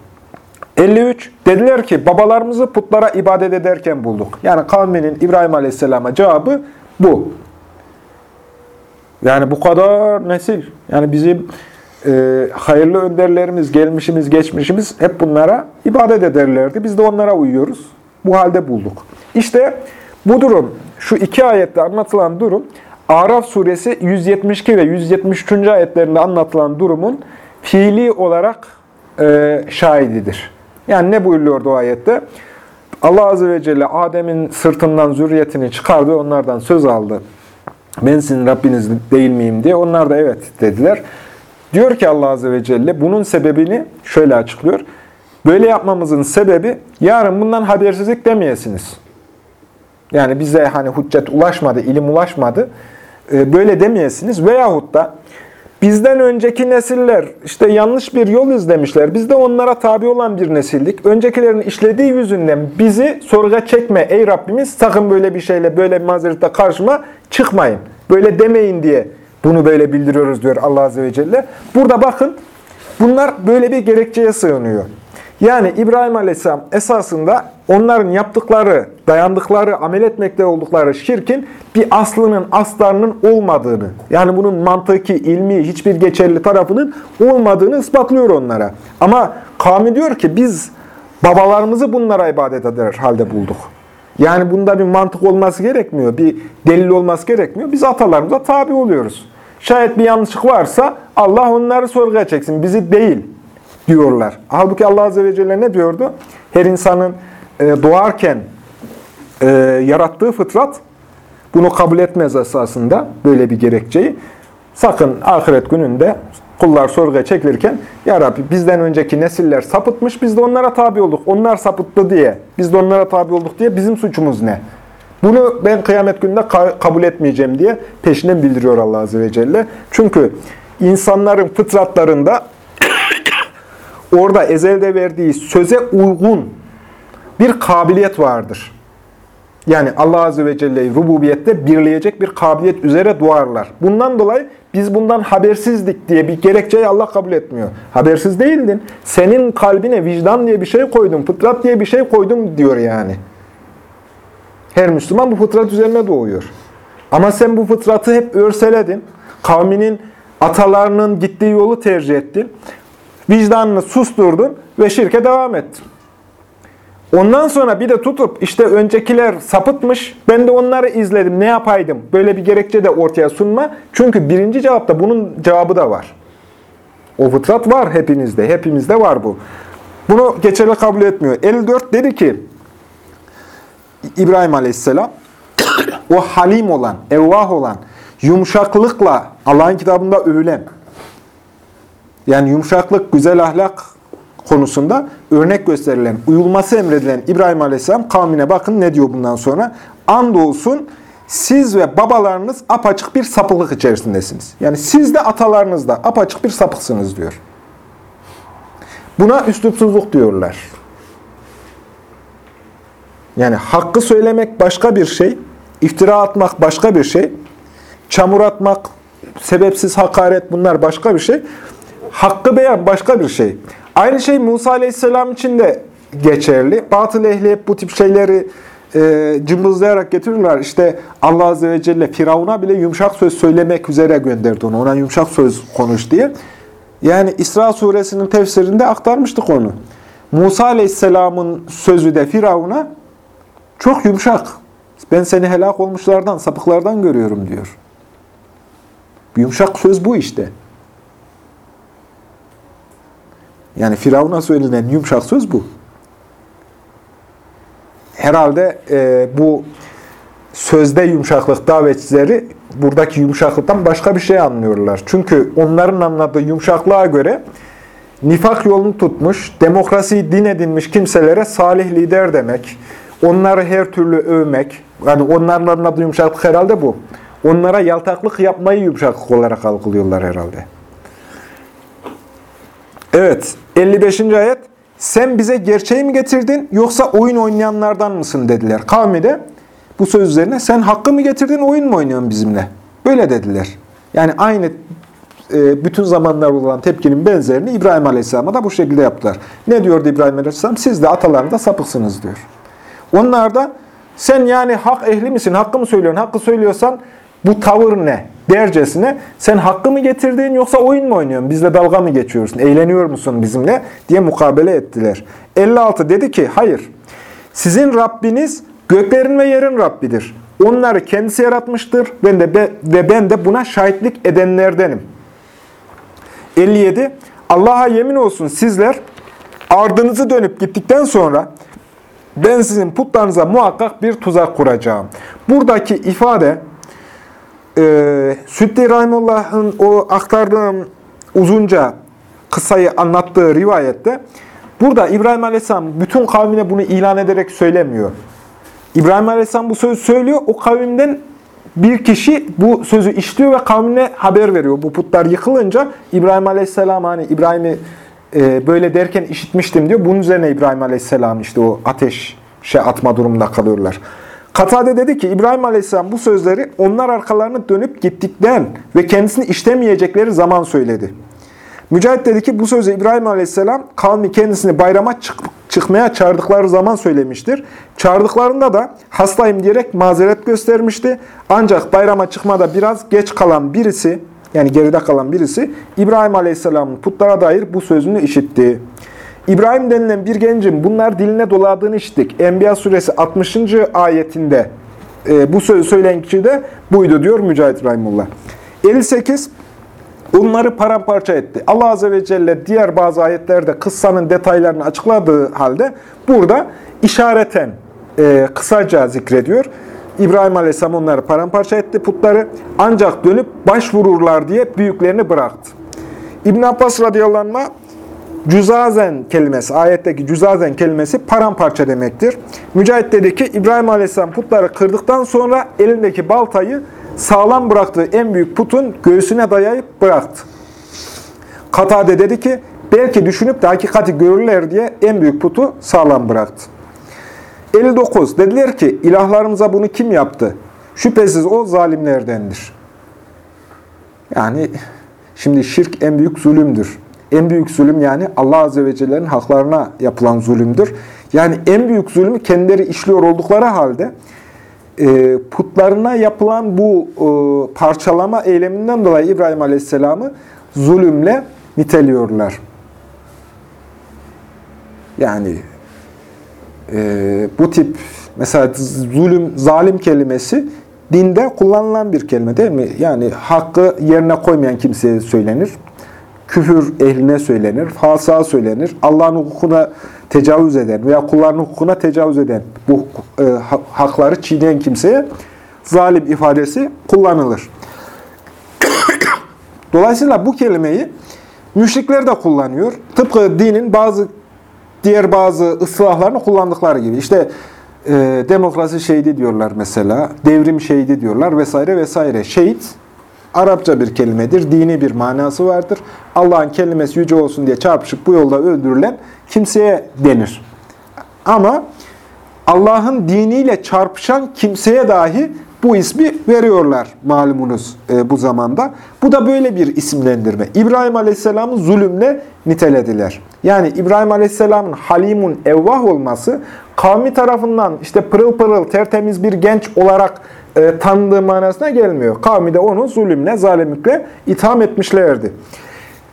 53. Dediler ki babalarımızı putlara ibadet ederken bulduk. Yani kavminin İbrahim Aleyhisselam'a cevabı bu. Yani bu kadar nesil. Yani bizim e, hayırlı önderlerimiz, gelmişimiz, geçmişimiz hep bunlara ibadet ederlerdi. Biz de onlara uyuyoruz. Bu halde bulduk. İşte bu durum, şu iki ayette anlatılan durum, Araf suresi 172 ve 173. ayetlerinde anlatılan durumun fiili olarak e, şahididir. Yani ne buyuruyordu o ayette? Allah Azze ve Celle Adem'in sırtından zürriyetini çıkardı, onlardan söz aldı. Ben sizin Rabbiniz değil miyim diye. Onlar da evet dediler. Diyor ki Allah Azze ve Celle bunun sebebini şöyle açıklıyor. Böyle yapmamızın sebebi yarın bundan habersizlik demeyesiniz. Yani bize hani hüccet ulaşmadı, ilim ulaşmadı. Ee, böyle demeyesiniz. Veyahut da Bizden önceki nesiller işte yanlış bir yol izlemişler. Biz de onlara tabi olan bir nesildik. Öncekilerin işlediği yüzünden bizi sorguya çekme ey Rabbimiz. Sakın böyle bir şeyle, böyle bir mazerette karşıma çıkmayın. Böyle demeyin diye bunu böyle bildiriyoruz diyor Allah Azze ve Celle. Burada bakın bunlar böyle bir gerekçeye sığınıyor. Yani İbrahim Aleyhisselam esasında onların yaptıkları, dayandıkları, amel etmekte oldukları şirkin bir aslının, aslarının olmadığını, yani bunun mantıki, ilmi, hiçbir geçerli tarafının olmadığını ispatlıyor onlara. Ama kavmi diyor ki biz babalarımızı bunlara ibadet eder halde bulduk. Yani bunda bir mantık olması gerekmiyor, bir delil olması gerekmiyor. Biz atalarımıza tabi oluyoruz. Şayet bir yanlışlık varsa Allah onları sorguya çeksin, bizi değil diyorlar. Halbuki Allah Azze ve Celle ne diyordu? Her insanın e, doğarken e, yarattığı fıtrat bunu kabul etmez esasında böyle bir gerekçeyi. Sakın ahiret gününde kullar sorguya çekilirken Ya Rabbi bizden önceki nesiller sapıtmış biz de onlara tabi olduk. Onlar sapıttı diye biz de onlara tabi olduk diye bizim suçumuz ne? Bunu ben kıyamet gününde ka kabul etmeyeceğim diye peşinden bildiriyor Allah Azze ve Celle. Çünkü insanların fıtratlarında orada ezelde verdiği söze uygun bir kabiliyet vardır. Yani Allah Azze ve Celle'yi rububiyette birleyecek bir kabiliyet üzere duarlar. Bundan dolayı biz bundan habersizdik diye bir gerekçeyi Allah kabul etmiyor. Habersiz değildin. Senin kalbine vicdan diye bir şey koydum, fıtrat diye bir şey koydum diyor yani. Her Müslüman bu fıtrat üzerine doğuyor. Ama sen bu fıtratı hep örseledin. Kavminin, atalarının gittiği yolu tercih ettin. Vicdanını susturdun ve şirke devam ettin. Ondan sonra bir de tutup işte öncekiler sapıtmış, ben de onları izledim, ne yapaydım? Böyle bir gerekçe de ortaya sunma. Çünkü birinci cevapta bunun cevabı da var. O fıtrat var hepinizde, hepimizde var bu. Bunu geçerli kabul etmiyor. 54 dedi ki, İbrahim Aleyhisselam, (coughs) o halim olan, evvah olan, yumuşaklıkla Allah'ın kitabında övülen, yani yumuşaklık, güzel ahlak konusunda örnek gösterilen, uyulması emredilen İbrahim Aleyhisselam kavmine bakın ne diyor bundan sonra. Andolsun siz ve babalarınız apaçık bir sapıklık içerisindesiniz. Yani siz de atalarınız da apaçık bir sapıksınız diyor. Buna üslupsuzluk diyorlar. Yani hakkı söylemek başka bir şey, iftira atmak başka bir şey, çamur atmak, sebepsiz hakaret bunlar başka bir şey. Hakkı beyan başka bir şey. Aynı şey Musa Aleyhisselam için de geçerli. Batıl ehli hep bu tip şeyleri e, cımbızlayarak getiriyorlar. İşte Allah Azze ve Celle Firavun'a bile yumuşak söz söylemek üzere gönderdi onu. Ona yumuşak söz konuş diye. Yani İsra suresinin tefsirinde aktarmıştık onu. Musa Aleyhisselam'ın sözü de Firavun'a çok yumuşak. Ben seni helak olmuşlardan, sapıklardan görüyorum diyor. Yumuşak söz bu işte. Yani Firavun'a söylenen yumuşak söz bu. Herhalde e, bu sözde yumuşaklık davetçileri buradaki yumuşaklıktan başka bir şey anlıyorlar. Çünkü onların anladığı yumuşaklığa göre nifak yolunu tutmuş, demokrasiyi din edinmiş kimselere salih lider demek, onları her türlü övmek, yani onların anladığı yumuşaklık herhalde bu. Onlara yaltaklık yapmayı yumuşaklık olarak algılıyorlar herhalde. Evet, 55. ayet. Sen bize gerçeği mi getirdin yoksa oyun oynayanlardan mısın dediler. Kavmi de bu söz üzerine sen hakkı mı getirdin oyun mu oynuyorsun bizimle? Böyle dediler. Yani aynı e, bütün zamanlar olan tepkinin benzerini İbrahim Aleyhisselam'a da bu şekilde yaptılar. Ne diyordu İbrahim Aleyhisselam? Siz de atalarında sapıksınız diyor. Onlar da sen yani hak ehli misin, hakkı mı söylüyorsun? Hakkı söylüyorsan bu tavır ne? Dercesine sen hakkı mı getirdin yoksa oyun mu oynuyorsun? Bizle dalga mı geçiyorsun? Eğleniyor musun bizimle? diye mukabele ettiler. 56 dedi ki hayır. Sizin Rabbiniz göklerin ve yerin Rabbidir. Onları kendisi yaratmıştır ben de ve ben de buna şahitlik edenlerdenim. 57 Allah'a yemin olsun sizler ardınızı dönüp gittikten sonra ben sizin putlarınıza muhakkak bir tuzak kuracağım. Buradaki ifade e, Süddi Rahimullah'ın o aktardığım uzunca kısayı anlattığı rivayette burada İbrahim Aleyhisselam bütün kavmine bunu ilan ederek söylemiyor. İbrahim Aleyhisselam bu sözü söylüyor. O kavimden bir kişi bu sözü işliyor ve kavmine haber veriyor. Bu putlar yıkılınca İbrahim Aleyhisselam hani İbrahim'i e, böyle derken işitmiştim diyor. Bunun üzerine İbrahim Aleyhisselam işte o ateşe atma durumunda kalıyorlar. Katade dedi ki İbrahim Aleyhisselam bu sözleri onlar arkalarını dönüp gittikten ve kendisini işlemeyecekleri zaman söyledi. Mücahit dedi ki bu sözü İbrahim Aleyhisselam kavmi kendisini bayrama çık çıkmaya çağırdıkları zaman söylemiştir. Çağırdıklarında da hastayım diyerek mazeret göstermişti. Ancak bayrama çıkmada biraz geç kalan birisi, yani geride kalan birisi İbrahim Aleyhisselam'ın putlara dair bu sözünü işitti. İbrahim denilen bir gencin bunlar diline doladığını işittik. Enbiya suresi 60. ayetinde e, bu sözü söyleyen kişi de buydu diyor Mücahit Rahimullah. 58. Onları paramparça etti. Allah Azze ve Celle diğer bazı ayetlerde kıssanın detaylarını açıkladığı halde burada işareten e, kısaca zikrediyor. İbrahim Aleyhisselam onları paramparça etti putları. Ancak dönüp başvururlar diye büyüklerini bıraktı. İbn Abbas radıyallahu anh cüzazen kelimesi, ayetteki cüzazen kelimesi paramparça demektir. Mücahit dedi ki İbrahim Aleyhisselam putları kırdıktan sonra elindeki baltayı sağlam bıraktığı en büyük putun göğsüne dayayıp bıraktı. Katade dedi ki belki düşünüp de hakikati görürler diye en büyük putu sağlam bıraktı. 59. Dediler ki ilahlarımıza bunu kim yaptı? Şüphesiz o zalimlerdendir. Yani şimdi şirk en büyük zulümdür. En büyük zulüm yani Allah Azze ve Celle'nin haklarına yapılan zulümdür. Yani en büyük zulmü kendileri işliyor oldukları halde e, putlarına yapılan bu e, parçalama eyleminden dolayı İbrahim Aleyhisselam'ı zulümle niteliyorlar. Yani e, bu tip mesela zulüm, zalim kelimesi dinde kullanılan bir kelime değil mi? Yani hakkı yerine koymayan kimseye söylenir. Küfür ehline söylenir, fasığa söylenir. Allah'ın hukukuna tecavüz eden veya kulların hukukuna tecavüz eden, bu e, hakları çiğneyen kimseye zalim ifadesi kullanılır. (coughs) Dolayısıyla bu kelimeyi müşrikler de kullanıyor. Tıpkı dinin bazı diğer bazı ıslahlarını kullandıkları gibi. İşte e, demokrasi şehidi diyorlar mesela, devrim şehidi diyorlar vesaire vesaire. Şehit Arapça bir kelimedir, dini bir manası vardır. Allah'ın kelimesi yüce olsun diye çarpışıp bu yolda öldürülen kimseye denir. Ama Allah'ın diniyle çarpışan kimseye dahi bu ismi veriyorlar malumunuz e, bu zamanda. Bu da böyle bir isimlendirme. İbrahim Aleyhisselam'ı zulümle nitelediler. Yani İbrahim Aleyhisselam'ın halimun evvah olması kavmi tarafından işte pırıl pırıl tertemiz bir genç olarak e, tanıdığı manasına gelmiyor. Kavmi de onu zulümle, zalimlikle itham etmişlerdi.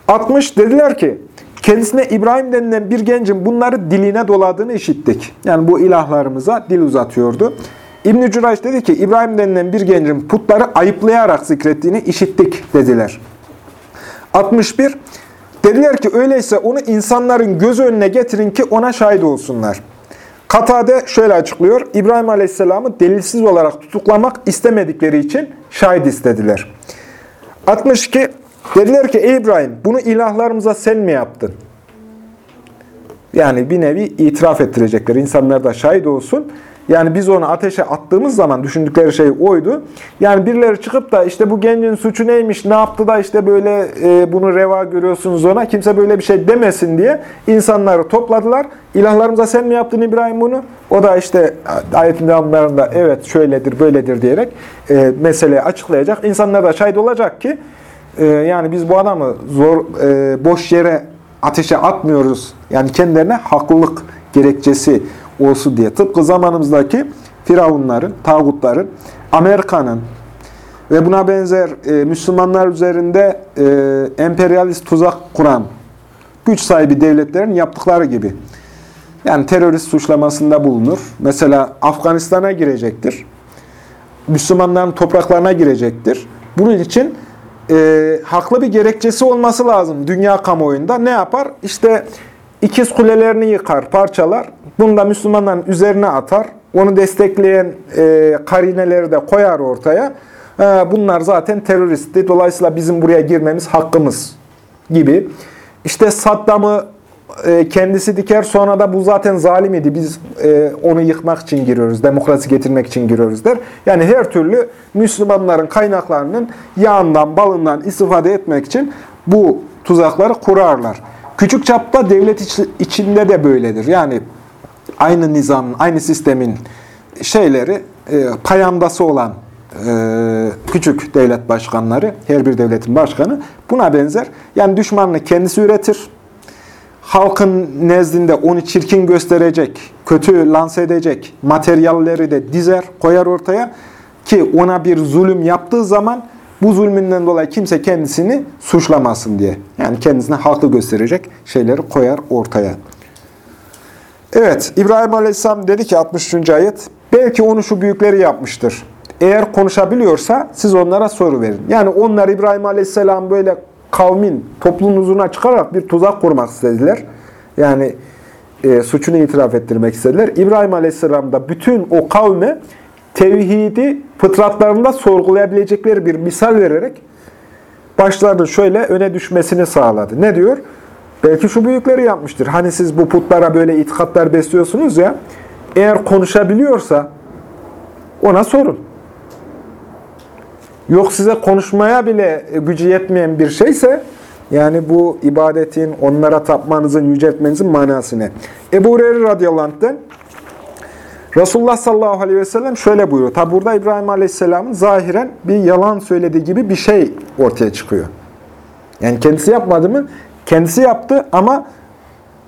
60 dediler ki kendisine İbrahim denilen bir gencin bunları diline doladığını işittik. Yani bu ilahlarımıza dil uzatıyordu. İbn-i Cürayş dedi ki İbrahim denilen bir gencin putları ayıplayarak zikrettiğini işittik dediler. 61 Dediler ki öyleyse onu insanların göz önüne getirin ki ona şahit olsunlar. Katade şöyle açıklıyor. İbrahim Aleyhisselam'ı delilsiz olarak tutuklamak istemedikleri için şahit istediler. 62. Dediler ki ey İbrahim bunu ilahlarımıza sen mi yaptın? Yani bir nevi itiraf ettirecekler. İnsanlar da şahit olsun. Yani biz onu ateşe attığımız zaman düşündükleri şey oydu. Yani birileri çıkıp da işte bu gencin suçu neymiş, ne yaptı da işte böyle e, bunu reva görüyorsunuz ona. Kimse böyle bir şey demesin diye insanları topladılar. İlahlarımıza sen mi yaptın İbrahim bunu? O da işte ayetin devamlarında evet şöyledir, böyledir diyerek e, meseleyi açıklayacak. İnsanlar da şahit olacak ki e, yani biz bu adamı zor e, boş yere ateşe atmıyoruz. Yani kendilerine haklılık gerekçesi olsun diye. Tıpkı zamanımızdaki firavunların, tağutların, Amerika'nın ve buna benzer e, Müslümanlar üzerinde e, emperyalist tuzak kuran güç sahibi devletlerin yaptıkları gibi. Yani terörist suçlamasında bulunur. Mesela Afganistan'a girecektir. Müslümanların topraklarına girecektir. Bunun için e, haklı bir gerekçesi olması lazım dünya kamuoyunda. Ne yapar? İşte ikiz kulelerini yıkar, parçalar. Bunu da Müslümanların üzerine atar. Onu destekleyen e, karineleri de koyar ortaya. E, bunlar zaten teröristti. Dolayısıyla bizim buraya girmemiz hakkımız gibi. İşte Saddam'ı e, kendisi diker sonra da bu zaten zalim idi. Biz e, onu yıkmak için giriyoruz, demokrasi getirmek için giriyoruz der. Yani her türlü Müslümanların kaynaklarının yağından, balından istifade etmek için bu tuzakları kurarlar. Küçük çapta devlet içinde de böyledir. Yani aynı nizamın, aynı sistemin şeyleri
e, payandası olan e, küçük devlet başkanları, her bir devletin başkanı buna benzer. Yani düşmanını kendisi üretir. Halkın nezdinde onu çirkin gösterecek, kötü lanse edecek materyalleri de dizer, koyar ortaya ki ona bir zulüm yaptığı zaman bu zulmünden dolayı kimse kendisini suçlamasın diye. Yani kendisine haklı gösterecek şeyleri koyar ortaya. Evet, İbrahim Aleyhisselam dedi ki 63. ayet, belki onu şu büyükleri yapmıştır. Eğer konuşabiliyorsa siz onlara soru verin. Yani onlar İbrahim Aleyhisselam böyle kavmin, toplumun huzuruna çıkarak bir tuzak kurmak istediler. Yani e, suçunu itiraf ettirmek istediler. İbrahim Aleyhisselam da bütün o kavme tevhidi fıtratlarında sorgulayabilecekleri bir misal vererek başlarının şöyle öne düşmesini sağladı. Ne diyor? Belki şu büyükleri yapmıştır. Hani siz bu putlara böyle itikatlar besliyorsunuz ya, eğer konuşabiliyorsa ona sorun. Yok size konuşmaya bile gücü yetmeyen bir şeyse, yani bu ibadetin, onlara tapmanızın, yüceltmenizin manası ne? Ebu Hureyre radıyallahu anh'ten Resulullah sallallahu aleyhi ve sellem şöyle buyuruyor. Tabi burada İbrahim aleyhisselamın zahiren bir yalan söylediği gibi bir şey ortaya çıkıyor. Yani kendisi yapmadı mı? Kendisi yaptı ama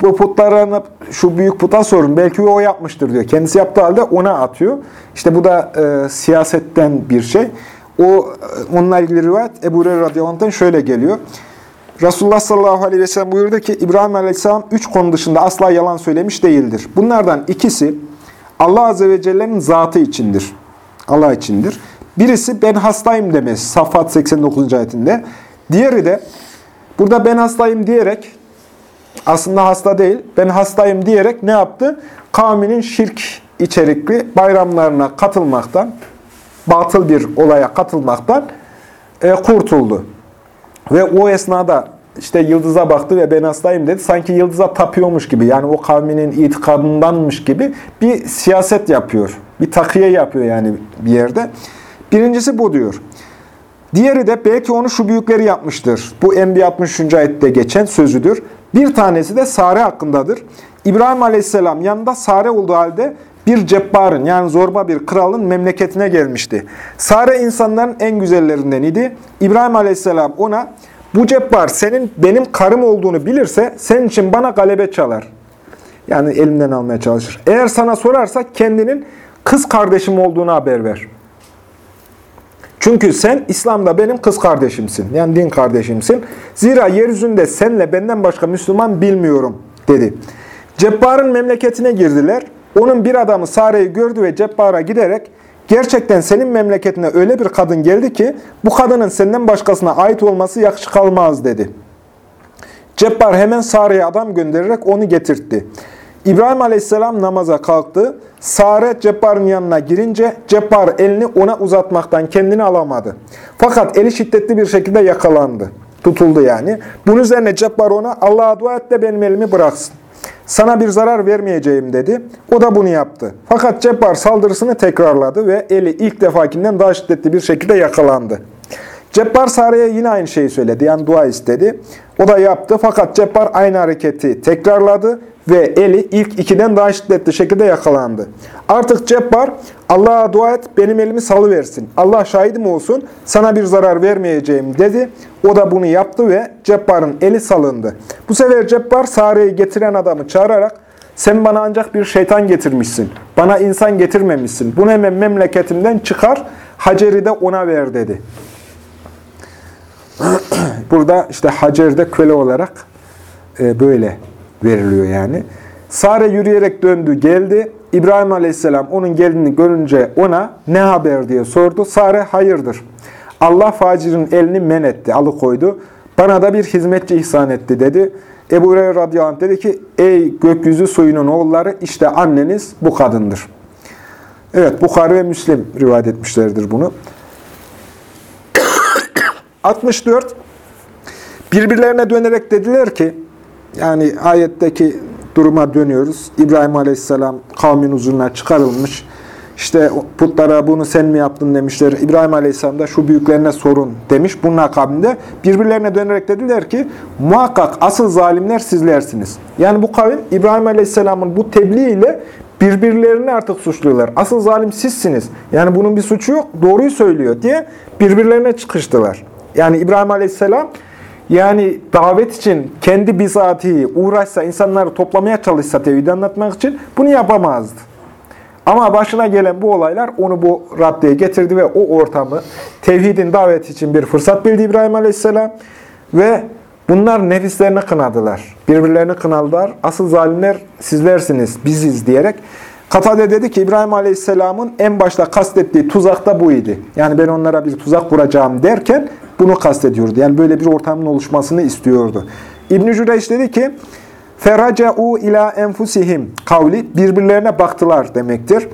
bu putlarına, şu büyük puta sorun. Belki o yapmıştır diyor. Kendisi yaptığı halde ona atıyor. İşte bu da e, siyasetten bir şey. O e, Onunla ilgili rivayet Ebu Hureyre radıyallahu şöyle geliyor. Resulullah sallallahu aleyhi ve sellem buyurdu ki İbrahim aleyhisselam üç konu dışında asla yalan söylemiş değildir. Bunlardan ikisi Allah azze ve celle'nin zatı içindir. Allah içindir. Birisi ben hastayım demesi Safat 89. ayetinde. Diğeri de burada ben hastayım diyerek aslında hasta değil, ben hastayım diyerek ne yaptı? Kavminin şirk içerikli bayramlarına katılmaktan, batıl bir olaya katılmaktan e, kurtuldu. Ve o esnada işte yıldıza baktı ve ben hastayım dedi. Sanki yıldıza tapıyormuş gibi, yani o kavminin itikadındanmış gibi bir siyaset yapıyor. Bir takiye yapıyor yani bir yerde. Birincisi bu diyor. Diğeri de belki onu şu büyükleri yapmıştır. Bu Enbiya 63. ayette geçen sözüdür. Bir tanesi de Sare hakkındadır. İbrahim Aleyhisselam yanında Sare olduğu halde bir cebbarın yani zorba bir kralın memleketine gelmişti. Sare insanların en güzellerinden idi. İbrahim Aleyhisselam ona bu cebbar senin benim karım olduğunu bilirse senin için bana galebe çalar. Yani elimden almaya çalışır. Eğer sana sorarsa kendinin kız kardeşim olduğunu haber ver. Çünkü sen İslam'da benim kız kardeşimsin. Yani din kardeşimsin. Zira yeryüzünde senle benden başka Müslüman bilmiyorum dedi. Cebbar'ın memleketine girdiler. Onun bir adamı Sare'yi gördü ve Cebbar'a giderek gerçekten senin memleketine öyle bir kadın geldi ki bu kadının senden başkasına ait olması yakışık almaz dedi. Cebbar hemen Sare'ye adam göndererek onu getirtti. İbrahim Aleyhisselam namaza kalktı. Sare Cebbar'ın yanına girince Cebbar elini ona uzatmaktan kendini alamadı. Fakat eli şiddetli bir şekilde yakalandı. Tutuldu yani. Bunun üzerine Cebbar ona Allah'a dua et de benim elimi bıraksın. Sana bir zarar vermeyeceğim dedi. O da bunu yaptı. Fakat Cebbar saldırısını tekrarladı ve eli ilk defakinden daha şiddetli bir şekilde yakalandı. Cebbar Sare'ye yine aynı şeyi söyledi. Yani dua istedi. O da yaptı. Fakat Cebbar aynı hareketi tekrarladı ve eli ilk ikiden daha şiddetli şekilde yakalandı. Artık Cebbar, Allah'a dua et, benim elimi salıversin. Allah şahidim olsun, sana bir zarar vermeyeceğim dedi. O da bunu yaptı ve Cebbar'ın eli salındı. Bu sefer Cebbar, Sare'yi getiren adamı çağırarak, sen bana ancak bir şeytan getirmişsin. Bana insan getirmemişsin. Bunu hemen memleketimden çıkar, Hacer'i de ona ver dedi. (clears throat) Burada işte Hacer'de köle olarak e, böyle veriliyor yani. Sare yürüyerek döndü, geldi. İbrahim Aleyhisselam onun geldiğini görünce ona ne haber diye sordu. Sare hayırdır. Allah facirin elini men etti, alıkoydu. Bana da bir hizmetçi ihsan etti dedi. Ebu Hureyre radıyallahu dedi ki, ey gökyüzü suyunun oğulları işte anneniz bu kadındır. Evet, Bukhari ve Müslim rivayet etmişlerdir bunu. 64. Birbirlerine dönerek dediler ki, yani ayetteki duruma dönüyoruz. İbrahim Aleyhisselam kavmin huzuruna çıkarılmış. İşte putlara bunu sen mi yaptın demişler. İbrahim Aleyhisselam da şu büyüklerine sorun demiş. Bunun akabinde birbirlerine dönerek dediler ki muhakkak asıl zalimler sizlersiniz. Yani bu kavim İbrahim Aleyhisselam'ın bu tebliğ ile birbirlerini artık suçluyorlar. Asıl zalim sizsiniz. Yani bunun bir suçu yok. Doğruyu söylüyor diye birbirlerine çıkıştılar. Yani İbrahim Aleyhisselam yani davet için kendi bizatihi uğraşsa, insanları toplamaya çalışsa tevhidi anlatmak için bunu yapamazdı. Ama başına gelen bu olaylar onu bu raddeye getirdi ve o ortamı tevhidin daveti için bir fırsat bildi İbrahim Aleyhisselam. Ve bunlar nefislerini kınadılar. Birbirlerini kınadılar. Asıl zalimler sizlersiniz, biziz diyerek. Katade dedi ki İbrahim Aleyhisselam'ın en başta kastettiği tuzak da bu idi. Yani ben onlara bir tuzak kuracağım derken bunu kastediyordu. Yani böyle bir ortamın oluşmasını istiyordu. İbn-i dedi ki Feraca'u ila enfusihim kavli birbirlerine baktılar demektir.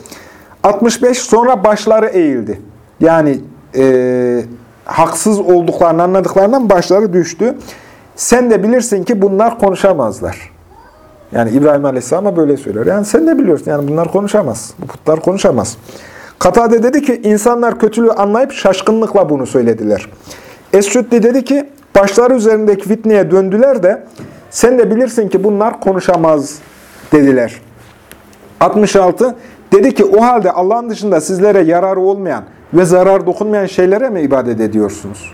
65 sonra başları eğildi. Yani e, haksız olduklarını anladıklarından başları düştü. Sen de bilirsin ki bunlar konuşamazlar. Yani İbrahim Aleyhisselam'a böyle söyler. Yani sen de biliyorsun yani bunlar konuşamaz. Bu putlar konuşamaz. Katade dedi ki insanlar kötülüğü anlayıp şaşkınlıkla bunu söylediler. Escüddi dedi ki başları üzerindeki fitneye döndüler de sen de bilirsin ki bunlar konuşamaz dediler. 66. Dedi ki o halde Allah'ın dışında sizlere yararı olmayan ve zarar dokunmayan şeylere mi ibadet ediyorsunuz?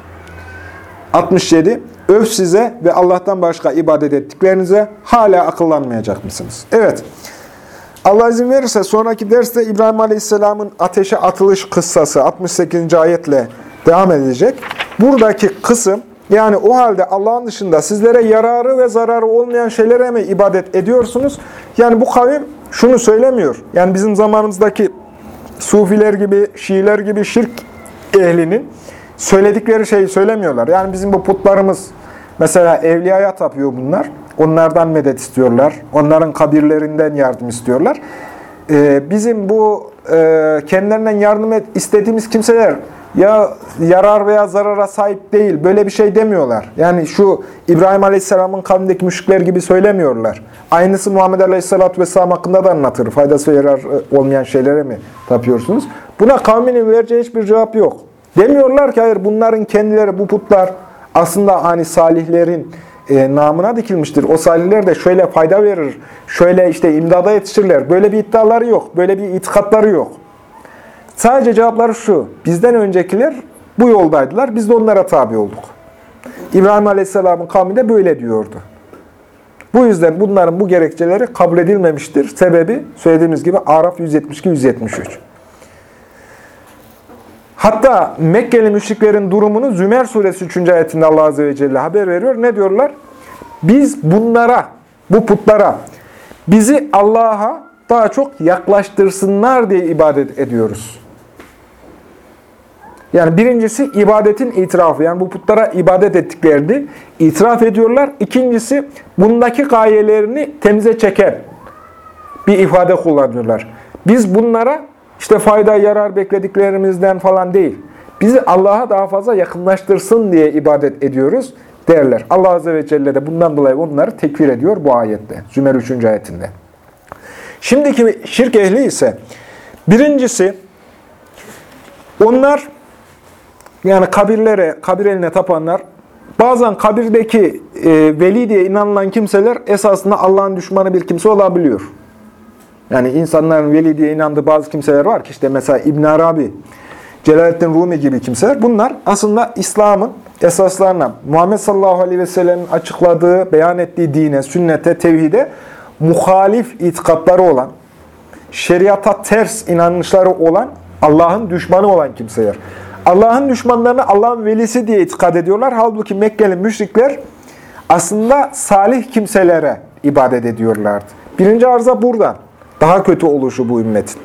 67. Öf size ve Allah'tan başka ibadet ettiklerinize hala akıllanmayacak mısınız? Evet. Allah izin verirse sonraki derste İbrahim Aleyhisselam'ın ateşe atılış kıssası 68. ayetle devam edecek. Buradaki kısım yani o halde Allah'ın dışında sizlere yararı ve zararı olmayan şeylere mi ibadet ediyorsunuz? Yani bu kavim şunu söylemiyor. Yani bizim zamanımızdaki Sufiler gibi, Şiiler gibi şirk ehlinin söyledikleri şeyi söylemiyorlar. Yani bizim bu putlarımız mesela evliyaya tapıyor bunlar. Onlardan medet istiyorlar. Onların kabirlerinden yardım istiyorlar. Ee, bizim bu e, kendilerinden yardım et, istediğimiz kimseler ya yarar veya zarara sahip değil. Böyle bir şey demiyorlar. Yani şu İbrahim Aleyhisselam'ın kavmindeki müşrikler gibi söylemiyorlar. Aynısı Muhammed Aleyhisselatü Vesselam hakkında da anlatır. Faydası ve yarar olmayan şeylere mi tapıyorsunuz? Buna kavminin vereceği hiçbir cevap yok. Demiyorlar ki hayır bunların kendileri bu putlar aslında hani salihlerin e, namına dikilmiştir. O salihler de şöyle fayda verir, şöyle işte imdada yetişirler. Böyle bir iddiaları yok, böyle bir itikatları yok. Sadece cevapları şu, bizden öncekiler bu yoldaydılar, biz de onlara tabi olduk. İbrahim Aleyhisselam'ın kavmi de böyle diyordu. Bu yüzden bunların bu gerekçeleri kabul edilmemiştir. Sebebi söylediğimiz gibi Araf 172-173. Hatta Mekkeli müşriklerin durumunu Zümer suresi 3. ayetinde Allah Azze ve Celle haber veriyor. Ne diyorlar? Biz bunlara, bu putlara, bizi Allah'a daha çok yaklaştırsınlar diye ibadet ediyoruz. Yani birincisi ibadetin itirafı. Yani bu putlara ibadet ettiklerini itiraf ediyorlar. İkincisi bundaki gayelerini temize çeken bir ifade kullanıyorlar. Biz bunlara işte fayda yarar beklediklerimizden falan değil. Bizi Allah'a daha fazla yakınlaştırsın diye ibadet ediyoruz derler. Allah Azze ve Celle de bundan dolayı onları tekfir ediyor bu ayette. Zümer 3. ayetinde. Şimdiki şirk ehli ise birincisi onlar yani kabirlere, kabir eline tapanlar bazen kabirdeki e, veli diye inanılan kimseler esasında Allah'ın düşmanı bir kimse olabiliyor. Yani insanların veli diye inandığı bazı kimseler var ki işte mesela İbn Arabi, Celaleddin Rumi gibi kimseler. Bunlar aslında İslam'ın esaslarına, Muhammed sallallahu aleyhi ve sellem'in açıkladığı, beyan ettiği dine, sünnete, tevhide muhalif itikatları olan, şeriata ters inanışları olan, Allah'ın düşmanı olan kimseler. Allah'ın düşmanlarını Allah'ın velisi diye itikad ediyorlar. Halbuki Mekkeli müşrikler aslında salih kimselere ibadet ediyorlardı. Birinci arıza buradan. Daha kötü oluşu bu ümmetin.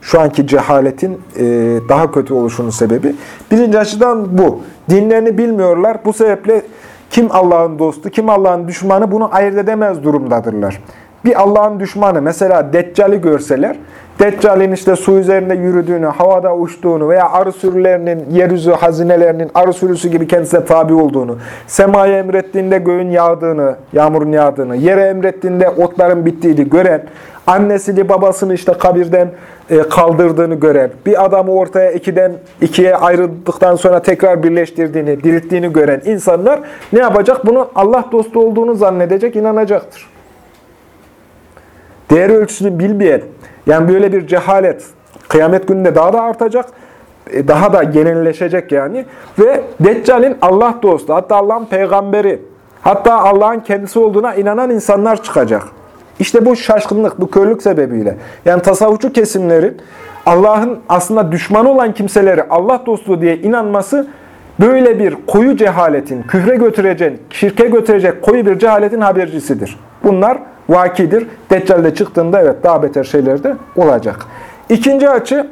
Şu anki cehaletin e, daha kötü oluşunun sebebi. Birinci açıdan bu. Dinlerini bilmiyorlar. Bu sebeple kim Allah'ın dostu, kim Allah'ın düşmanı bunu ayırt edemez durumdadırlar. Bir Allah'ın düşmanı mesela Deccal'i görseler, Deccal'in işte su üzerinde yürüdüğünü, havada uçtuğunu veya arı sürülerinin, yeryüzü hazinelerinin arı sürüsü gibi kendisine tabi olduğunu, semaya emrettiğinde göğün yağdığını, yağmurun yağdığını, yere emrettiğinde otların bittiğini gören, annesini babasını işte kabirden e, kaldırdığını gören, bir adamı ortaya ikiden ikiye ayrıldıktan sonra tekrar birleştirdiğini, dirilttiğini gören insanlar ne yapacak? Bunu Allah dostu olduğunu zannedecek, inanacaktır. Değer ölçüsünü bilmeyen, yani böyle bir cehalet kıyamet gününde daha da artacak, e, daha da genelleşecek yani. Ve Deccal'in Allah dostu, hatta Allah'ın peygamberi, hatta Allah'ın kendisi olduğuna inanan insanlar çıkacak. İşte bu şaşkınlık, bu körlük sebebiyle. Yani tasavvufçu kesimlerin Allah'ın aslında düşmanı olan kimseleri Allah dostu diye inanması böyle bir koyu cehaletin, küfre götürecek, şirke götürecek koyu bir cehaletin habercisidir. Bunlar vakidir. Deccal'de çıktığında evet daha beter şeyler de olacak. İkinci açı,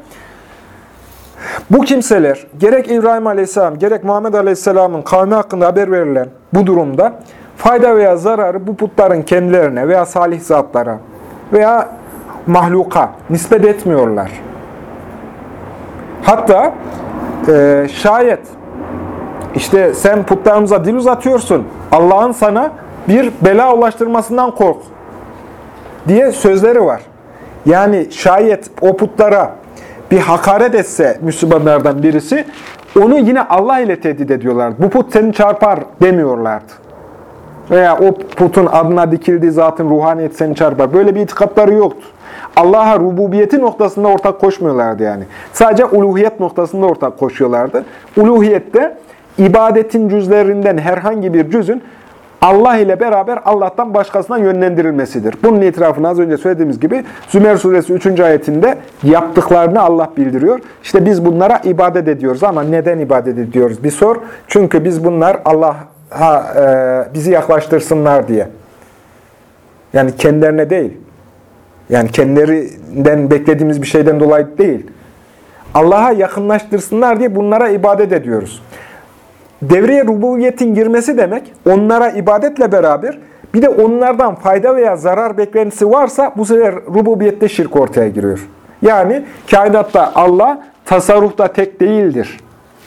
bu kimseler gerek İbrahim Aleyhisselam gerek Muhammed Aleyhisselam'ın kavmi hakkında haber verilen bu durumda fayda veya zararı bu putların kendilerine veya salih zatlara veya mahluka nispet etmiyorlar. Hatta e, şayet işte sen putlarımıza dil uzatıyorsun, Allah'ın sana bir bela ulaştırmasından kork diye sözleri var. Yani şayet o putlara bir hakaret etse Müslümanlardan birisi, onu yine Allah ile tehdit ediyorlardı. Bu put seni çarpar demiyorlardı. Veya o putun adına dikildiği zatın ruhaniyeti seni çarpar. Böyle bir itikatları yoktu. Allah'a rububiyeti noktasında ortak koşmuyorlardı yani. Sadece uluhiyet noktasında ortak koşuyorlardı. Uluhiyette ibadetin cüzlerinden herhangi bir cüzün Allah ile beraber Allah'tan başkasına yönlendirilmesidir. Bunun itirafını az önce söylediğimiz gibi Zümer suresi 3. ayetinde yaptıklarını Allah bildiriyor. İşte biz bunlara ibadet ediyoruz ama neden ibadet ediyoruz? Bir sor. Çünkü biz bunlar Allah'a e, bizi yaklaştırsınlar diye. Yani kendilerine değil. Yani kendilerinden beklediğimiz bir şeyden dolayı değil. Allah'a yakınlaştırsınlar diye bunlara ibadet ediyoruz. Devreye rububiyetin girmesi demek, onlara ibadetle beraber bir de onlardan fayda veya zarar beklentisi varsa bu sefer rububiyette şirk ortaya giriyor. Yani kainatta Allah tasarrufta tek değildir.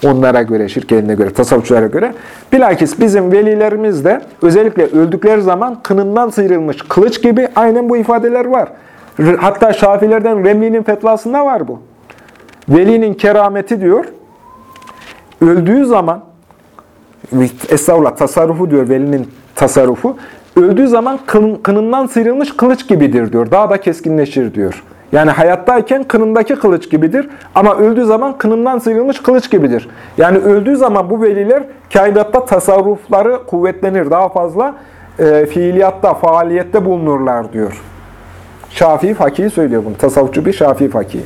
Onlara göre, şirk eline göre, tasavvufçulara göre. Bilakis bizim velilerimiz de özellikle öldükleri zaman kınından sıyrılmış kılıç gibi aynen bu ifadeler var. Hatta Şafilerden Remli'nin fetvasında var bu. Velinin kerameti diyor, öldüğü zaman Estağfurullah tasarrufu diyor velinin tasarrufu. Öldüğü zaman kın, kınından sıyrılmış kılıç gibidir diyor. Daha da keskinleşir diyor. Yani hayattayken kınındaki kılıç gibidir ama öldüğü zaman kınından sıyrılmış kılıç gibidir. Yani öldüğü zaman bu veliler kainatta tasarrufları kuvvetlenir. Daha fazla e, fiiliyatta, faaliyette bulunurlar diyor. Şafii fakih söylüyor bunu. Tasavvufçu bir Şafii fakih.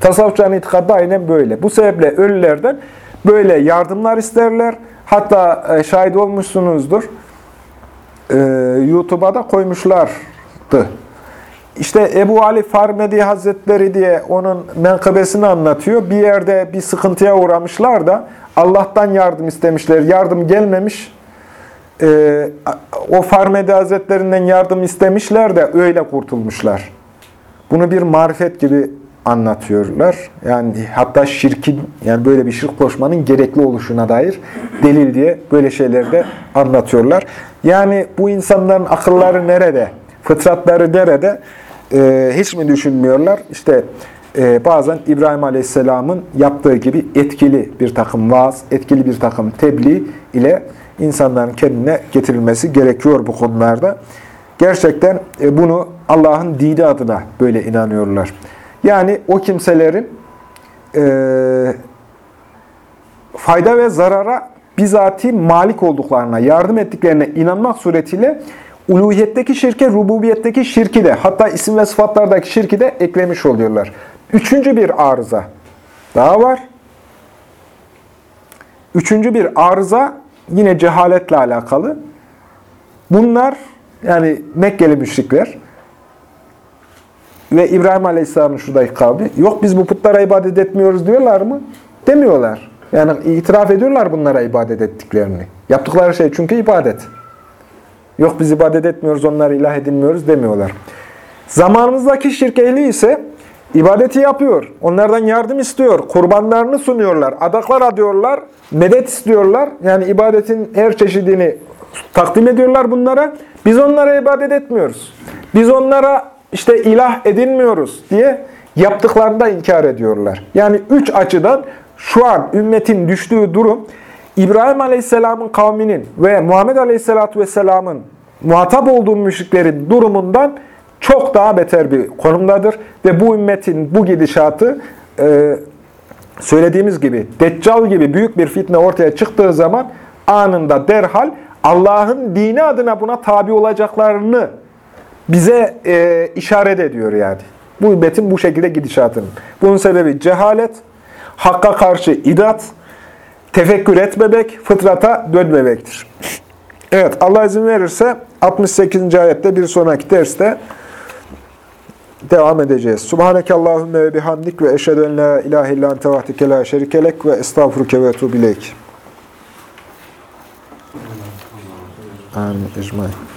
Tasavvufçuların itikadı aynen böyle. Bu sebeple ölülerden böyle yardımlar isterler. Hatta e, şahit olmuşsunuzdur. E, YouTube'a da koymuşlardı. İşte Ebu Ali Farmedi Hazretleri diye onun menkıbesini anlatıyor. Bir yerde bir sıkıntıya uğramışlar da Allah'tan yardım istemişler. Yardım gelmemiş. E, o Farmedi Hazretlerinden yardım istemişler de öyle kurtulmuşlar. Bunu bir marifet gibi anlatıyorlar. Yani hatta şirkin, yani böyle bir şirk koşmanın gerekli oluşuna dair delil diye böyle şeyler de anlatıyorlar. Yani bu insanların akılları nerede, fıtratları nerede e, hiç mi düşünmüyorlar? İşte e, bazen İbrahim Aleyhisselam'ın yaptığı gibi etkili bir takım vaaz, etkili bir takım tebliğ ile insanların kendine getirilmesi gerekiyor bu konularda. Gerçekten e, bunu Allah'ın dini adına böyle inanıyorlar. Yani o kimselerin e, fayda ve zarara bizatihi malik olduklarına, yardım ettiklerine inanmak suretiyle uluhiyetteki şirke, rububiyetteki şirki de, hatta isim ve sıfatlardaki şirki de eklemiş oluyorlar. Üçüncü bir arıza daha var. Üçüncü bir arıza yine cehaletle alakalı. Bunlar yani Mekkeli müşrikler ve İbrahim Aleyhisselam'ın şuradaki kavli, yok biz bu putlara ibadet etmiyoruz diyorlar mı? Demiyorlar. Yani itiraf ediyorlar bunlara ibadet ettiklerini. Yaptıkları şey çünkü ibadet. Yok biz ibadet etmiyoruz, onları ilah edinmiyoruz demiyorlar. Zamanımızdaki şirk ehli ise ibadeti yapıyor. Onlardan yardım istiyor. Kurbanlarını sunuyorlar. Adaklar adıyorlar. Medet istiyorlar. Yani ibadetin her çeşidini takdim ediyorlar bunlara. Biz onlara ibadet etmiyoruz. Biz onlara işte ilah edinmiyoruz diye yaptıklarında inkar ediyorlar. Yani üç açıdan şu an ümmetin düştüğü durum İbrahim Aleyhisselam'ın kavminin ve Muhammed Aleyhisselatü Vesselam'ın muhatap olduğu müşriklerin durumundan çok daha beter bir konumdadır. Ve bu ümmetin bu gidişatı e, söylediğimiz gibi Deccal gibi büyük bir fitne ortaya çıktığı zaman anında derhal Allah'ın dini adına buna tabi olacaklarını bize e, işaret ediyor yani. Bu ümmetin bu şekilde gidişatının. Bunun sebebi cehalet, hakka karşı idat, tefekkür etmemek, fıtrata dönmemektir. Evet, Allah izin verirse 68. ayette bir sonraki derste devam edeceğiz. Subhaneke Allahümme ve bihamdik ve eşhedü en la ilahe illa ente la şerikelek ve estağfuruke ve etubileyk. Amin. Ecmaîn.